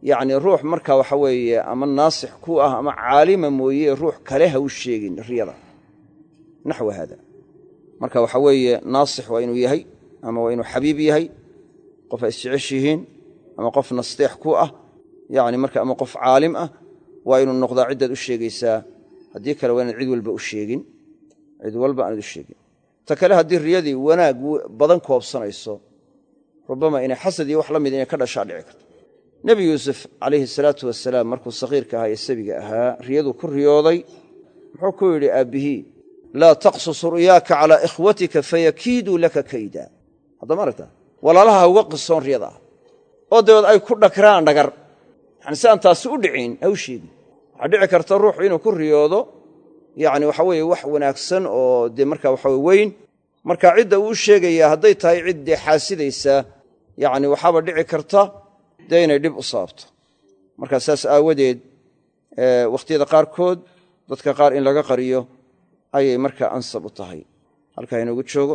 Yacnii ruux marka waxa weeye ama naasix ku ah ama caalima mooye ruux kale ha u sheegin riyada. Naxwa haada. Marka waxa weeye naasix waa inuu yahay ama waa inuu xabiib yahay qof ay isjeceshihiin ama qof nasteex ku ah yani marka ama qof caalim ah waa inuu noqdaa ciddaad u sheegaysaa. Haddii kale waa inaad cid walba u sheegin. Cid walba aanaad u sheegin. Ta kale haddii riyadii wanaag badan koobsanayso rubama inay xasad iyo wax la mid inay ka dhashaa dhici karto. Nebi yuusuf calayhi salaatu wasalaam markuu sakiirka ahaa ee sabiga ahaa riyaduu ku riyooday muxuu ku yidhi aabbihii laa taqsus ru'yaaka calaa ikhwatika fayakiiduu laka kayda haddama aragta? Walaalaha ha uga qisoon riyada ah. Oo dabeed ay ku dhakraan dhagar. Yani si aan taasi u dhicin ha u sheegin. Waxaa dhici karta ruuxu inuu ku riyoodo yani waxa weeye wax wanaagsan oo dee marka waxa weyn. Marka cidda uu sheegayaa hadday tahay cid dee xaasidaysa yani waxaaba dhici karta dee inay dhib u sababto marka saas aawadeed wakhtiyada qaarkood dadka qaar in laga qariyo ayay markaa ansab u tahay. Halkaa inoogu joogo